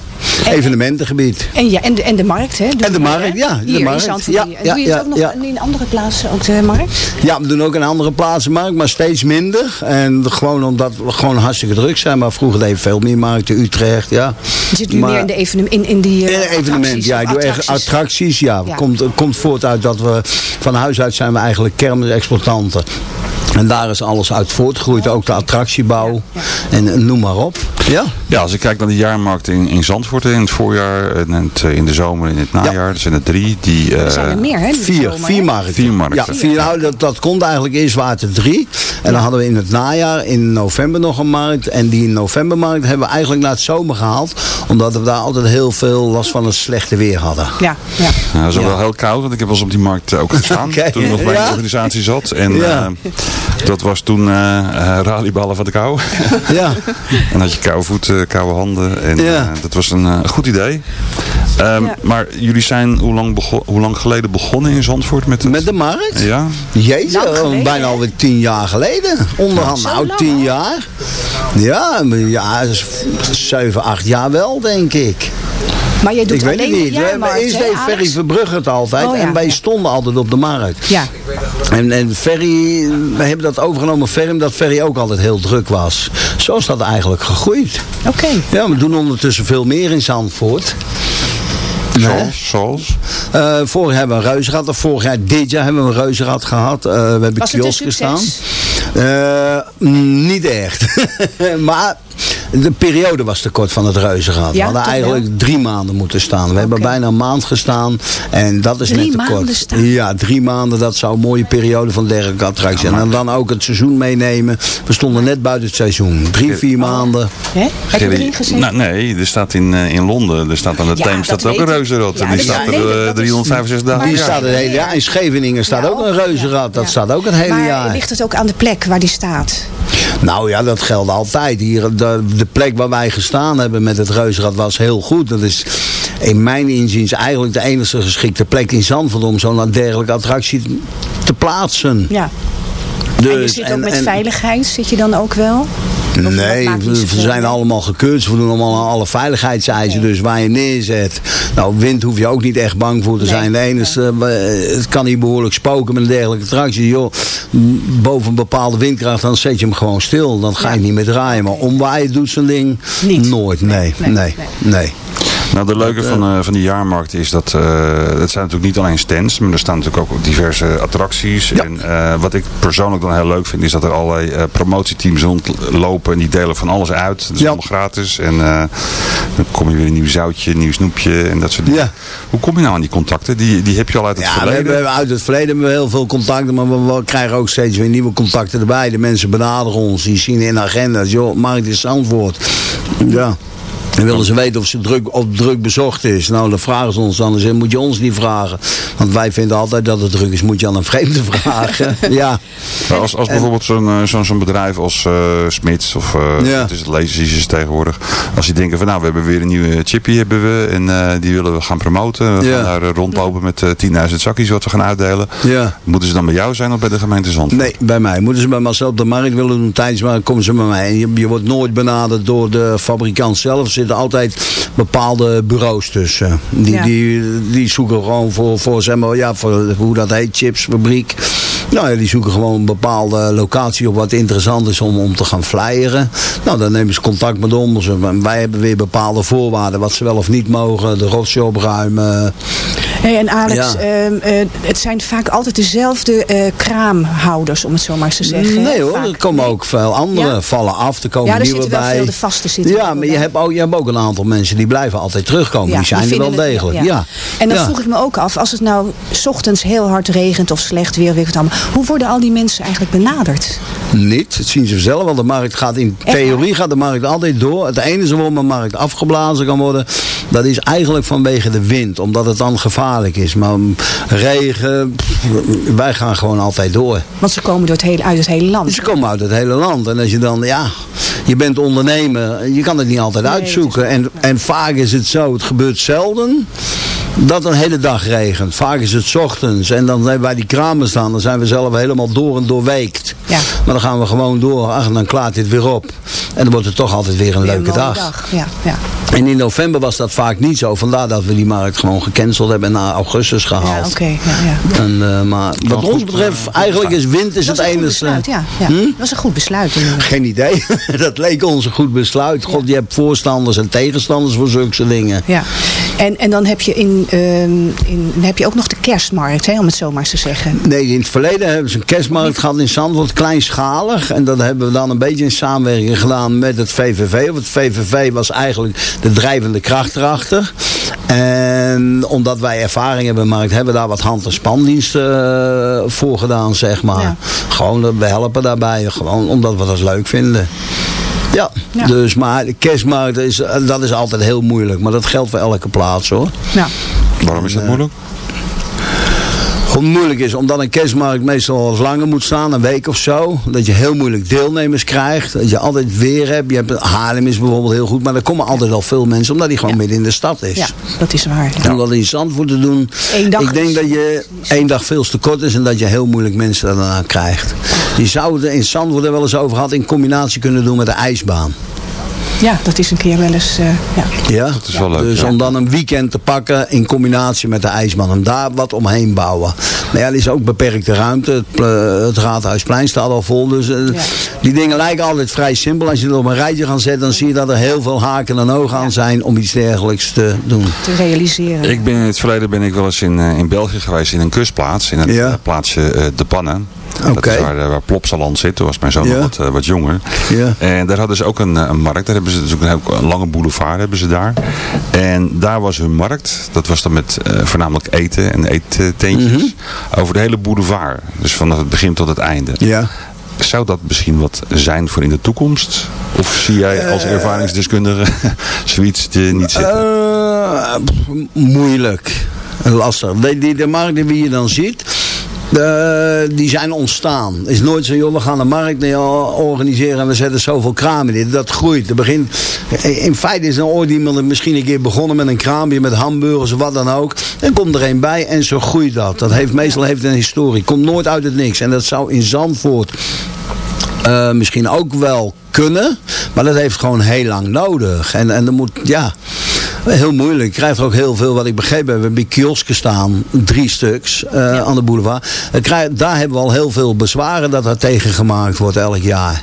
Speaker 13: evenementengebied.
Speaker 6: En, ja, en, de, en de markt, hè? Doe
Speaker 13: En de markt,
Speaker 6: hè?
Speaker 13: ja, de markt.
Speaker 6: in.
Speaker 13: Ja,
Speaker 6: doe je het ook nog in andere plaatsen, ook de markt?
Speaker 13: Ja, we doen ook in andere plaatsen markt, maar steeds minder. En gewoon omdat we gewoon hartstikke druk zijn. Maar vroeger deden we veel meer markten, Utrecht, ja.
Speaker 6: Je zit nu
Speaker 13: Maar-
Speaker 6: meer in, de evenem in, in die Eh,
Speaker 13: evenement, ja. Ik doe
Speaker 6: attracties.
Speaker 13: attracties, ja.
Speaker 6: Ja.
Speaker 13: Komt, komt voort uit dat we van huis uit zijn we eigenlijk kermisexploitanten. En daar is alles uit voortgegroeid. Ook de attractiebouw. En, noem maar op. Ja?
Speaker 5: Ja, als ik kijk naar de jaarmarkt in, in Zandvoort in het voorjaar en het, eh, in de zomer en in het najaar, er zijn er drie. Die,
Speaker 6: Er zijn er
Speaker 5: eh,
Speaker 6: meer, hè?
Speaker 13: Vier,
Speaker 6: zomer,
Speaker 13: vier markten.
Speaker 5: Vier markten.
Speaker 13: Ja, vier, nou, dat, dat komt eigenlijk eerst waren er drie. En dan hadden we in het najaar, in november nog een markt. En die novembermarkt hebben we eigenlijk naar het zomer gehaald. Omdat we daar altijd heel veel last van het slechte weer hadden.
Speaker 6: Ja, ja.
Speaker 5: Ja, dat is ook wel heel koud, want ik heb wel eens op die markt eh, ook gestaan. Toen ik nog bij
Speaker 13: Ja.
Speaker 5: de organisatie zat. En
Speaker 13: Ja.
Speaker 5: eh, dat was toen eh eh, rallyballen van de kou.
Speaker 13: Ja.
Speaker 5: en had je koude voeten, koude handen. En
Speaker 13: Ja.
Speaker 5: eh, dat was een eh, goed idee. Ehm,
Speaker 6: Ja.
Speaker 5: Maar jullie zijn hoe lang, hoe lang geleden begonnen in Zandvoort met het...
Speaker 13: Met de markt?
Speaker 5: Ja.
Speaker 13: Jezus, bijna alweer tien jaar geleden. Onderhand, nou tien jaar. Ja, maar ja, zeven, acht jaar wel, denk ik.
Speaker 6: Maar jij doet
Speaker 13: ik weet
Speaker 6: alleen
Speaker 13: het niet. Eerst deed? Ferry Verbrugge het altijd.
Speaker 6: Oh, ja,
Speaker 13: en wij
Speaker 6: ja.
Speaker 13: stonden altijd op de markt.
Speaker 6: Ja.
Speaker 13: En, en Ferry, we hebben dat overgenomen Ferry, omdat Ferry ook altijd heel druk was. Zo is dat eigenlijk gegroeid.
Speaker 6: Oké.
Speaker 13: Ja, we doen ondertussen veel meer in Zandvoort.
Speaker 5: Zoals? Zoals?
Speaker 13: Eh, vorig jaar hebben we een reuzenrad. Of vorig jaar, dit jaar hebben we een reuzenrad gehad. Eh, we hebben kiosken staan.
Speaker 6: succes?
Speaker 13: Eh, mm, niet echt. maar de periode was te kort van het reuzenrad. we
Speaker 6: Ja,
Speaker 13: hadden eigenlijk drie maanden moeten staan. We hebben bijna een maand gestaan. En dat is
Speaker 6: Drie
Speaker 13: net te
Speaker 6: maanden
Speaker 13: kort.
Speaker 6: staan?
Speaker 13: Ja, drie maanden. Dat zou een mooie periode van dergelijke attractie zijn. En dan ook het seizoen meenemen. We stonden net buiten het seizoen. Drie, vier maanden.
Speaker 6: Hè? Heb je erin gezeten?
Speaker 5: Nou, nee, er staat in, eh, in Londen, er staat aan de
Speaker 6: Ja,
Speaker 5: Theems staat
Speaker 6: dat
Speaker 5: ook een reuzenrad.
Speaker 6: Ja,
Speaker 5: en die staat er
Speaker 6: ik,
Speaker 5: eh,
Speaker 6: dat is-
Speaker 5: 365 dagen
Speaker 13: Die
Speaker 5: jaar.
Speaker 13: staat er hele, ja, in Scheveningen staat
Speaker 6: Ja,
Speaker 13: ook een reuzenrad. Dat
Speaker 6: Ja.
Speaker 13: staat ook het hele
Speaker 6: maar
Speaker 13: jaar.
Speaker 6: ligt het ook aan de plek waar die staat?
Speaker 13: Nou ja, dat geldt altijd. Hier, de, de plek waar wij gestaan hebben met het reuzenrad was heel goed. Dat is in mijn inziens eigenlijk de enige geschikte plek in Zandvoort om zo'n dergelijke attractie te plaatsen.
Speaker 6: Ja.
Speaker 13: Dus,
Speaker 6: en je zit ook
Speaker 13: en-
Speaker 6: met
Speaker 13: en-
Speaker 6: veiligheid, zit je dan ook wel?
Speaker 13: Nee, we, zijn allemaal gekeurd. We doen allemaal aan alle veiligheidseisen. Dus waar je neerzet. Nou, wind hoef je ook niet echt bang voor te
Speaker 6: Nee,
Speaker 13: zijn. De enige, eh, het kan hier behoorlijk spoken met een dergelijke attractie. Joh, boven een bepaalde windkracht, dan zet je hem gewoon stil. Dan ga je niet meer draaien. Maar omwaaien doet zo'n ding
Speaker 6: Niet.
Speaker 13: nooit. Nee,
Speaker 6: nee.
Speaker 13: nee.
Speaker 5: Nou, de leuke van, eh, van die jaarmarkt is dat eh, het zijn natuurlijk niet alleen stands, maar er staan natuurlijk ook diverse attracties. En eh, wat ik persoonlijk dan heel leuk vind, is dat er allerlei promotieteams rondlopen en die delen van alles uit. Dat is allemaal gratis. En dan kom je weer een nieuw zoutje, een nieuw snoepje en dat soort dingen. Hoe kom je nou aan die contacten? Die, die heb je al uit het
Speaker 13: Ja, we
Speaker 5: verleden.
Speaker 13: hebben, we hebben uit het verleden hebben we heel veel contacten, maar we, we krijgen ook steeds weer nieuwe contacten erbij. De mensen benaderen ons, die zien in agenda's, joh, Markt is Zandvoort. Ja. En willen ze weten of ze druk, of druk bezocht is. Nou, dan vragen ze ons dan. Dan zeggen, moet je ons niet vragen. Want wij vinden altijd dat het druk is. Moet je aan een vreemde vragen. ja.
Speaker 5: Als, als bijvoorbeeld zo'n eh, zo'n zo'n bedrijf als eh Smits of eh
Speaker 13: Ja.
Speaker 5: het is het Lasers tegenwoordig. Als die denken van nou we hebben weer een nieuwe chippy hebben we en eh, die willen we gaan promoten. We
Speaker 13: Ja.
Speaker 5: gaan daar eh, rondlopen met eh 10.000 zakjes wat we gaan uitdelen.
Speaker 13: Ja.
Speaker 5: Moeten ze dan bij jou zijn of bij de gemeente Zand?
Speaker 13: Nee, bij mij. Moeten ze bij Marcel op de markt willen doen tijdens maar komen ze bij mij. En Je, je wordt nooit benaderd door de fabrikant zelf. Zitten altijd bepaalde bureaus tussen. Die,
Speaker 6: Ja.
Speaker 13: die, die zoeken gewoon voor, voor, zeg maar, ja, voor hoe dat heet, chipsfabriek. Nou ja, die zoeken gewoon een bepaalde locatie op wat interessant is om, om te gaan flyeren. Nou, dan nemen ze contact met ons. En Wij hebben weer bepaalde voorwaarden wat ze wel of niet mogen. De rotzooi opruimen.
Speaker 6: Hey, en Alex,
Speaker 13: Ja.
Speaker 6: ehm, eh, het zijn vaak altijd dezelfde eh, kraamhouders, om het zo maar eens te zeggen.
Speaker 13: Nee hoor,
Speaker 6: Vaak.
Speaker 13: er komen ook veel andere
Speaker 6: Ja?
Speaker 13: vallen af. Er komen
Speaker 6: Ja, er
Speaker 13: nieuwe
Speaker 6: zitten
Speaker 13: bij.
Speaker 6: veel de vaste zitten
Speaker 13: Ja, maar je hebt, ook, je hebt ook een aantal mensen die blijven altijd terugkomen.
Speaker 6: Ja,
Speaker 13: die zijn er wel
Speaker 6: het-
Speaker 13: degelijk. Ja.
Speaker 6: En dan
Speaker 13: Ja.
Speaker 6: vroeg ik me ook af, als het nou 's ochtends heel hard regent of slecht weer, weet ik het allemaal, hoe worden al die mensen eigenlijk benaderd?
Speaker 13: Niet, dat zien ze zelf wel. De markt gaat in
Speaker 6: Echt
Speaker 13: theorie gaat de markt altijd door. Het enige waarom een markt afgeblazen kan worden, dat is eigenlijk vanwege de wind. Omdat het dan gevaarlijk is. Maar regen, wij gaan gewoon altijd door.
Speaker 6: Want ze komen door het hele, uit het hele land.
Speaker 13: Ze komen uit het hele land. En als je dan, ja, je bent ondernemer, je kan het niet altijd
Speaker 6: Nee,
Speaker 13: uitzoeken. En, en vaak is het zo, het gebeurt zelden, dat een hele dag regent. Vaak is het 's ochtends. En dan hebben wij die kramen staan, dan zijn we zelf helemaal door en doorweekt.
Speaker 6: Ja.
Speaker 13: Maar dan gaan we gewoon door. Ach, en dan klaart dit weer op. En dan wordt het toch altijd weer een
Speaker 6: Weer
Speaker 13: leuke dag.
Speaker 6: Ja, ja.
Speaker 13: En in november was dat vaak niet zo. Vandaar dat we die markt gewoon gecanceld hebben en naar augustus gehaald.
Speaker 6: Ja, oké. ja, ja.
Speaker 13: En, eh, maar wat ons betreft, eigenlijk is wind is
Speaker 6: Dat
Speaker 13: het
Speaker 6: is een goed
Speaker 13: enige.
Speaker 6: besluit, ja. ja.
Speaker 13: Hm?
Speaker 6: Dat was een goed besluit. inderdaad.
Speaker 13: Geen idee. Dat leek ons een goed besluit. God, je hebt voorstanders en tegenstanders voor zulke dingen.
Speaker 6: Ja, en, en dan heb je, in, ehm, in, heb je ook nog de kerstmarkt, hè, om het zo maar eens te zeggen.
Speaker 13: Nee, in het verleden hebben ze een kerstmarkt gehad in Zandvoort, kleinschalig. En dat hebben we dan een beetje in samenwerking gedaan met het VVV. Want het VVV was eigenlijk de drijvende kracht erachter. En omdat wij ervaring hebben markt, hebben we daar wat hand- en spandiensten eh, voor gedaan, zeg maar.
Speaker 6: Ja.
Speaker 13: Gewoon, we helpen daarbij, gewoon omdat we dat leuk vinden. Ja, dus maar de kerstmarkt is, dat is altijd heel moeilijk. Maar dat geldt voor elke plaats hoor.
Speaker 6: Ja.
Speaker 5: Waarom is dat moeilijk?
Speaker 13: Hoe moeilijk is, omdat een kerstmarkt meestal wat langer moet staan, een week of zo. Dat je heel moeilijk deelnemers krijgt. Dat je altijd weer hebt. Je hebt Haarlem is bijvoorbeeld heel goed, maar er komen altijd al veel mensen, omdat die gewoon midden in de stad is.
Speaker 6: Ja, dat is waar.
Speaker 13: En om dat in Zandvoort te doen,
Speaker 6: Eén dag
Speaker 13: ik denk
Speaker 6: is-
Speaker 13: dat je één dag veel te kort is en dat je heel moeilijk mensen daarna krijgt. Je zou het in Zandvoort er wel eens over gehad in combinatie kunnen doen met de ijsbaan.
Speaker 6: Ja, dat is een keer wel eens... eh, ja.
Speaker 13: Ja,
Speaker 5: Dat is wel leuk,
Speaker 13: dus
Speaker 5: ja.
Speaker 13: om dan een weekend te pakken in combinatie met de ijsbaan. En daar wat omheen bouwen. Maar ja, er is ook beperkte ruimte. Het, het Raadhuisplein staat al vol. Dus eh, die dingen lijken altijd vrij simpel. Als je het op een rijtje gaat zetten, dan zie je dat er heel veel haken en ogen aan zijn om iets dergelijks te doen.
Speaker 6: te realiseren.
Speaker 5: Ik ben in het verleden ben ik wel eens in, eh, in België geweest in een kustplaats. In het
Speaker 13: Ja.
Speaker 5: eh, plaatsje De Pannen. Dat
Speaker 13: Oké.
Speaker 5: is waar, eh, waar Plopsaland zit. Toen was mijn zoon
Speaker 13: Ja.
Speaker 5: nog wat, eh, wat jonger.
Speaker 13: Ja.
Speaker 5: En daar hadden ze ook een, eh, een markt. Daar hebben ze natuurlijk een, heel- een lange boulevard hebben ze daar. En daar was hun markt. Dat was dan met voornamelijk eten en eettentjes. Over de hele boulevard. Dus vanaf het begin tot het einde.
Speaker 13: Ja.
Speaker 5: Zou dat misschien wat zijn voor in de toekomst? Of zie jij als ervaringsdeskundige zoiets eh, niet zitten?
Speaker 13: Moeilijk. Lastig. Die, die, de markt die hier dan ziet, de- die zijn ontstaan. Is nooit zo, joh, we gaan de markt eh, organiseren en we zetten zoveel kramen in. Dat groeit. Dat begint, in feite is er ooit iemand misschien een keer begonnen met een kraampje, met hamburgers of wat dan ook. Dan komt er een bij en zo groeit dat. Dat heeft meestal heeft een historie. Komt nooit uit het niks. En dat zou in Zandvoort eh, misschien ook wel kunnen. Maar dat heeft gewoon heel lang nodig. En, en er moet, ja, heel moeilijk. Je krijgt er ook heel veel, wat ik begrepen heb. We hebben kiosken staan, drie stuks eh, aan de boulevard. Eh, krijg- daar hebben we al heel veel bezwaren dat er tegen gemaakt wordt elk jaar.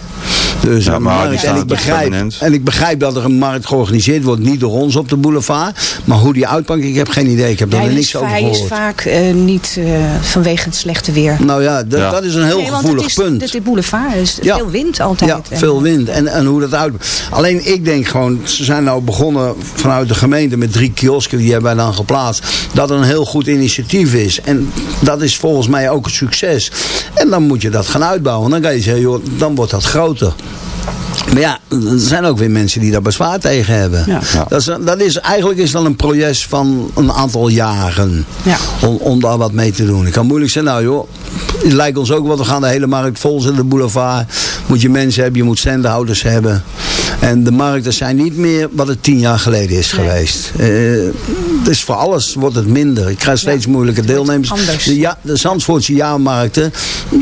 Speaker 13: Dus
Speaker 5: Ja,
Speaker 13: een markt, en ik, begrijp, en ik begrijp dat er een markt georganiseerd wordt, niet door ons op de boulevard. Maar hoe die uitpakt, ik heb geen idee. Ik heb daar er
Speaker 6: is,
Speaker 13: niks over
Speaker 6: hij is
Speaker 13: gehoord.
Speaker 6: vaak eh, niet eh, vanwege het slechte weer.
Speaker 13: Nou ja, dat,
Speaker 5: Ja.
Speaker 13: dat is een heel
Speaker 6: Nee, want
Speaker 13: gevoelig
Speaker 6: het is,
Speaker 13: punt.
Speaker 6: Het is boulevard, dus
Speaker 13: Ja.
Speaker 6: veel wind altijd.
Speaker 13: Ja,
Speaker 6: En,
Speaker 13: veel wind. En, en hoe dat uit. Alleen ik denk gewoon, ze zijn nou begonnen vanuit de gemeente met drie kiosken, die hebben wij dan geplaatst. Dat een heel goed initiatief is. En dat is volgens mij ook een succes. En dan moet je dat gaan uitbouwen. Dan kan je zeggen, joh, dan wordt dat groter. Maar ja, er zijn ook weer mensen die daar bezwaar tegen hebben.
Speaker 6: Ja.
Speaker 13: Dat, is, dat is, eigenlijk is dat een project van een aantal jaren.
Speaker 6: Ja.
Speaker 13: Om, om daar wat mee te doen. Ik kan moeilijk zeggen, nou joh, het lijkt ons ook wel, we gaan de hele markt vol zetten, de boulevard. Moet je mensen hebben, je moet standhouders hebben. En de markten zijn niet meer wat het tien jaar geleden is
Speaker 6: Nee.
Speaker 13: geweest. Eh, dus voor alles wordt het minder. Ik krijg steeds moeilijke deelnemers.
Speaker 6: anders.
Speaker 13: De, ja, de Zandvoortse jaarmarkten,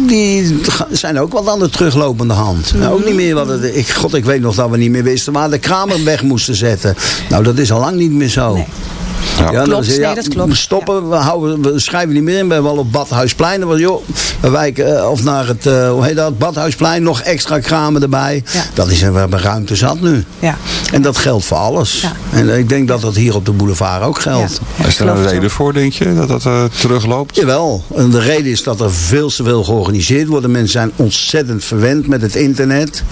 Speaker 13: die zijn ook wat aan de teruglopende hand. Nou, ook niet meer wat het, ik, god, ik weet nog dat we niet meer wisten waar de kramen weg moesten zetten. Nou, dat is al lang niet meer zo.
Speaker 6: Nee.
Speaker 13: Ja, dan
Speaker 6: Klopt,
Speaker 13: zeg je,
Speaker 6: nee, dat klopt.
Speaker 13: We stoppen, we, houden, we schrijven niet meer in. We hebben wel op Badhuisplein. Dan was, joh, we wijken, eh, of naar het, eh, hoe heet dat, Badhuisplein. Nog extra kramen erbij.
Speaker 6: Ja.
Speaker 13: Dat is, we hebben ruimte zat nu.
Speaker 6: Ja.
Speaker 13: En dat geldt voor alles.
Speaker 6: Ja.
Speaker 13: En ik denk dat dat hier op de boulevard ook geldt.
Speaker 6: Ja.
Speaker 5: Is er een reden voor, denk je, dat dat eh, terugloopt?
Speaker 13: Jawel. En de reden is dat er veel te veel georganiseerd wordt. De mensen zijn ontzettend verwend met het internet.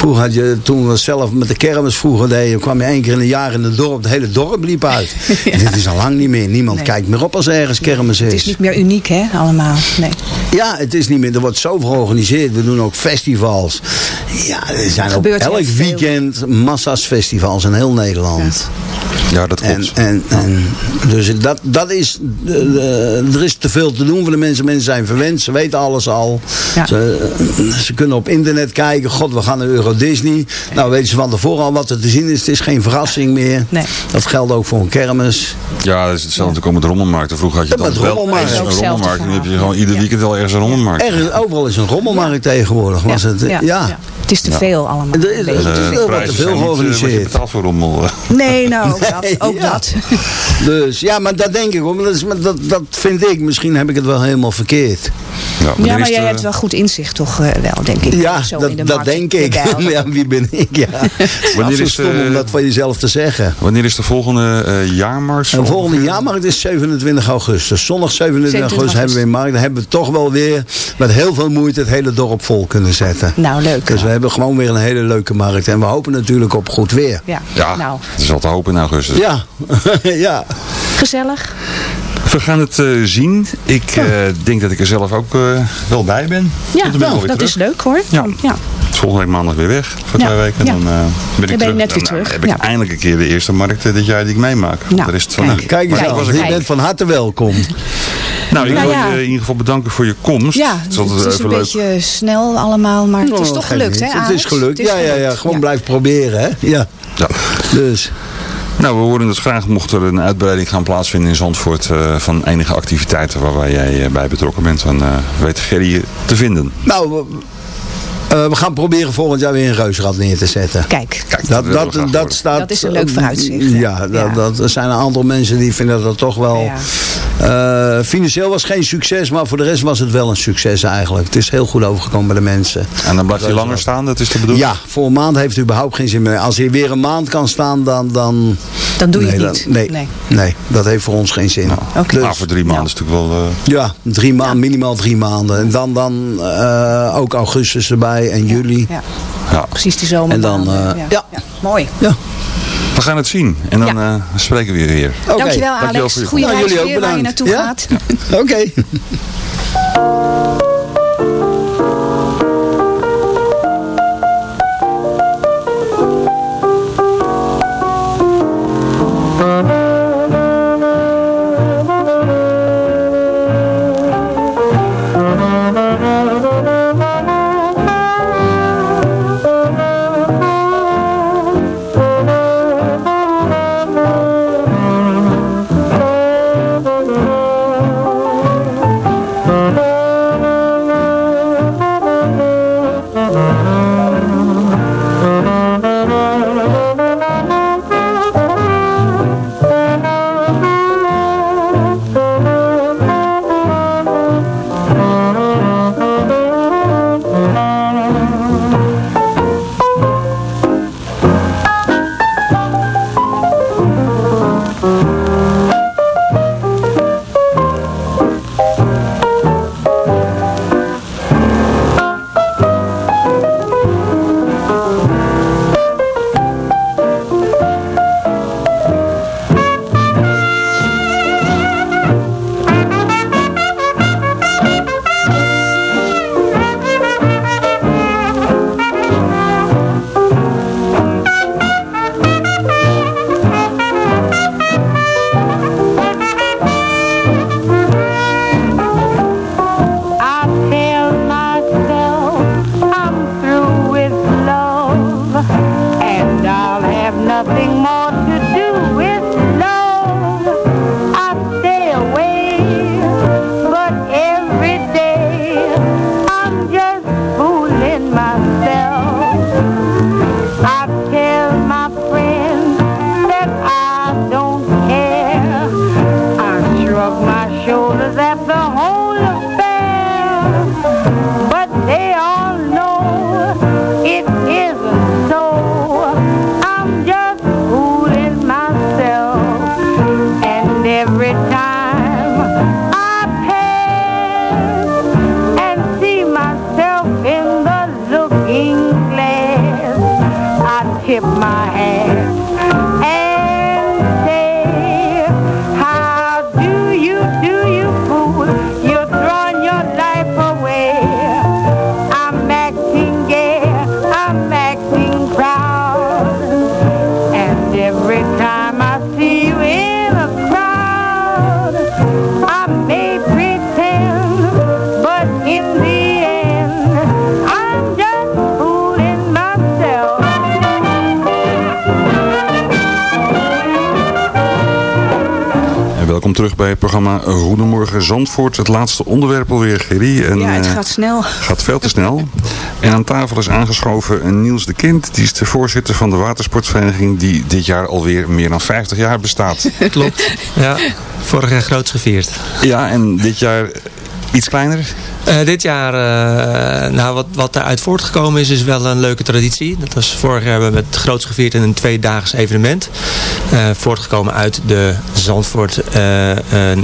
Speaker 13: Vroeger had je, toen we zelf met de kermis vroeger deden, kwam je één keer in een jaar in het dorp. Het hele dorp liep uit. Dit is al lang niet meer. Niemand
Speaker 6: Nee.
Speaker 13: kijkt meer op als er ergens kermis is.
Speaker 6: Het is niet meer uniek, hè, allemaal. Nee.
Speaker 13: Ja, het is niet meer. Er wordt zoveel georganiseerd. We doen ook festivals. Ja, er zijn op
Speaker 6: heel
Speaker 13: elk
Speaker 6: veel.
Speaker 13: weekend massa's festivals in heel Nederland.
Speaker 5: Ja, dat klopt.
Speaker 13: en, en, dus dat, dat is, eh, eh, er is te veel te doen voor de mensen. Mensen zijn verwend, ze weten alles al.
Speaker 6: Ja.
Speaker 13: Ze, ze kunnen op internet kijken. God, we gaan naar Euro Disney. Nou weten ze van tevoren al wat er te zien is. Het is geen verrassing meer.
Speaker 6: Nee.
Speaker 13: Dat geldt ook voor een kermis.
Speaker 5: Ja, dat is hetzelfde natuurlijk ook met rommelmarkten. Vroeger had je
Speaker 13: Ja,
Speaker 5: dan
Speaker 13: met
Speaker 5: wel
Speaker 13: rommelmarkt.
Speaker 5: eens een rommelmarkt. En nu heb je gewoon ieder
Speaker 6: Ja.
Speaker 5: weekend wel ergens een rommelmarkt.
Speaker 13: Ergens, overal is een rommelmarkt tegenwoordig. Was het, ja.
Speaker 6: Het is te veel allemaal.
Speaker 13: Er is-
Speaker 6: te
Speaker 13: is- te veel
Speaker 5: eh, wat je
Speaker 13: georganiseerd.
Speaker 5: voor rommel.
Speaker 6: Nee, nou, ook dat. Ook
Speaker 13: Ja.
Speaker 6: dat.
Speaker 13: Dus ja, maar dat denk ik hoor. Dat, is, dat, dat vind ik. Misschien heb ik het wel helemaal verkeerd.
Speaker 5: Ja,
Speaker 6: Ja, maar jij
Speaker 5: de-
Speaker 6: hebt wel goed inzicht toch eh, wel, denk ik.
Speaker 13: Ja,
Speaker 6: Zo in de
Speaker 13: dat, dat denk ik. ja, wie ben ik? Ja.
Speaker 5: Wanneer is de-
Speaker 13: om dat van jezelf te zeggen.
Speaker 5: Wanneer is de volgende eh jaarmarkt?
Speaker 13: En volgende jaarmarkt is 27 augustus. Zondag 27
Speaker 6: 27
Speaker 13: augustus hebben we in markt. Dan hebben we toch wel weer met heel veel moeite het hele dorp vol kunnen zetten.
Speaker 6: Nou, leuk.
Speaker 13: Dus we hebben gewoon weer een hele leuke markt. En we hopen natuurlijk op goed weer.
Speaker 6: Ja.
Speaker 5: Ja,
Speaker 6: Nou,
Speaker 5: het is al te hopen in augustus.
Speaker 13: Ja, ja.
Speaker 6: gezellig.
Speaker 5: We gaan het eh, zien. Ik eh, denk dat ik er zelf ook eh, wel bij ben.
Speaker 6: Ja,
Speaker 5: dan
Speaker 6: dat
Speaker 5: terug.
Speaker 6: is leuk hoor.
Speaker 5: Ja.
Speaker 6: ja.
Speaker 5: Volgende week maandag weer weg. Voor
Speaker 6: Ja,
Speaker 5: twee weken.
Speaker 6: ja.
Speaker 5: Dan eh, ben ik
Speaker 6: ben
Speaker 5: terug.
Speaker 6: net weer
Speaker 5: Dan,
Speaker 6: terug,
Speaker 5: heb ik eindelijk een keer de eerste markt dit jaar die ik meemaak.
Speaker 6: Nou,
Speaker 5: de rest van
Speaker 6: kijk.
Speaker 13: Kijk eens aan. Je
Speaker 5: ik-
Speaker 13: bent van harte welkom.
Speaker 5: Nou, ik
Speaker 6: Nou
Speaker 5: wil
Speaker 6: ja.
Speaker 5: je in ieder geval bedanken voor je komst.
Speaker 6: Ja,
Speaker 5: het is altijd
Speaker 6: het is
Speaker 5: even
Speaker 6: een
Speaker 5: leuk.
Speaker 6: beetje snel allemaal, maar het is
Speaker 13: Oh,
Speaker 6: toch
Speaker 13: geen
Speaker 6: gelukt, hè.
Speaker 13: Het is gelukt.
Speaker 6: Is
Speaker 13: ja, ja, ja. Gewoon blijf proberen, hè. Ja.
Speaker 5: Ja.
Speaker 13: Dus.
Speaker 5: Nou, we horen dus graag mocht er een uitbreiding gaan plaatsvinden in Zandvoort eh, van enige activiteiten waarbij jij eh, bij betrokken bent. Dan eh, weet Gerry te vinden.
Speaker 13: Nou, we, eh, we gaan proberen volgend jaar weer een reusrad neer te zetten.
Speaker 6: Kijk,
Speaker 5: Kijk,
Speaker 13: Dat, dat, dat, staat,
Speaker 6: Dat is een leuk
Speaker 13: eh,
Speaker 6: vooruitzicht?
Speaker 13: Ja, dat,
Speaker 6: Ja.
Speaker 13: Dat, er zijn een aantal mensen die vinden dat toch wel... eh, financieel was geen succes, maar voor de rest was het wel een succes eigenlijk. Het is heel goed overgekomen bij de mensen.
Speaker 5: En dan blijft hij langer staan, dat is de bedoeling?
Speaker 13: Ja, voor een maand heeft het überhaupt geen zin meer. Als hij weer een maand kan staan, dan... Dan,
Speaker 6: Dan doe je
Speaker 13: nee,
Speaker 6: het niet.
Speaker 13: dan- nee,
Speaker 6: Nee.
Speaker 13: nee. dat heeft voor ons geen zin.
Speaker 6: Oké.
Speaker 13: Dus-
Speaker 5: Nou, voor drie maanden is het natuurlijk wel... eh,
Speaker 13: ja, drie maanden, minimaal drie maanden. En dan, dan eh, ook augustus erbij en juli.
Speaker 6: Ja,
Speaker 5: ja.
Speaker 6: precies die zomer.
Speaker 13: En dan, eh, ja.
Speaker 6: Mooi.
Speaker 13: Ja.
Speaker 5: We gaan het zien. En dan
Speaker 6: Ja.
Speaker 5: eh, spreken we weer weer.
Speaker 13: Oké.
Speaker 6: Dankjewel
Speaker 5: Dankjewel
Speaker 6: Alex.
Speaker 5: voor je
Speaker 6: Goeie
Speaker 13: Nou,
Speaker 6: reis
Speaker 13: jullie ook
Speaker 6: weer waar je naartoe
Speaker 13: Ja?
Speaker 6: gaat.
Speaker 13: Oké.
Speaker 5: welkom terug bij het programma Goedemorgen Zandvoort. Het laatste onderwerp alweer, Gerry. En,
Speaker 6: Ja, het
Speaker 5: eh,
Speaker 6: gaat snel.
Speaker 5: gaat veel te snel. En aan tafel is aangeschoven Niels de Kind. Die is de voorzitter van de watersportvereniging die dit jaar alweer meer dan 50 jaar bestaat.
Speaker 14: Klopt. Ja, vorig jaar groots gevierd.
Speaker 5: Ja, en dit jaar iets kleiner?
Speaker 14: Eh, dit jaar, eh, nou wat, wat daaruit voortgekomen is, is wel een leuke traditie. Dat was vorig jaar hebben we het groots gevierd in een tweedaags evenement. Eh, voortgekomen uit de Zandvoort, eh, eh, eh,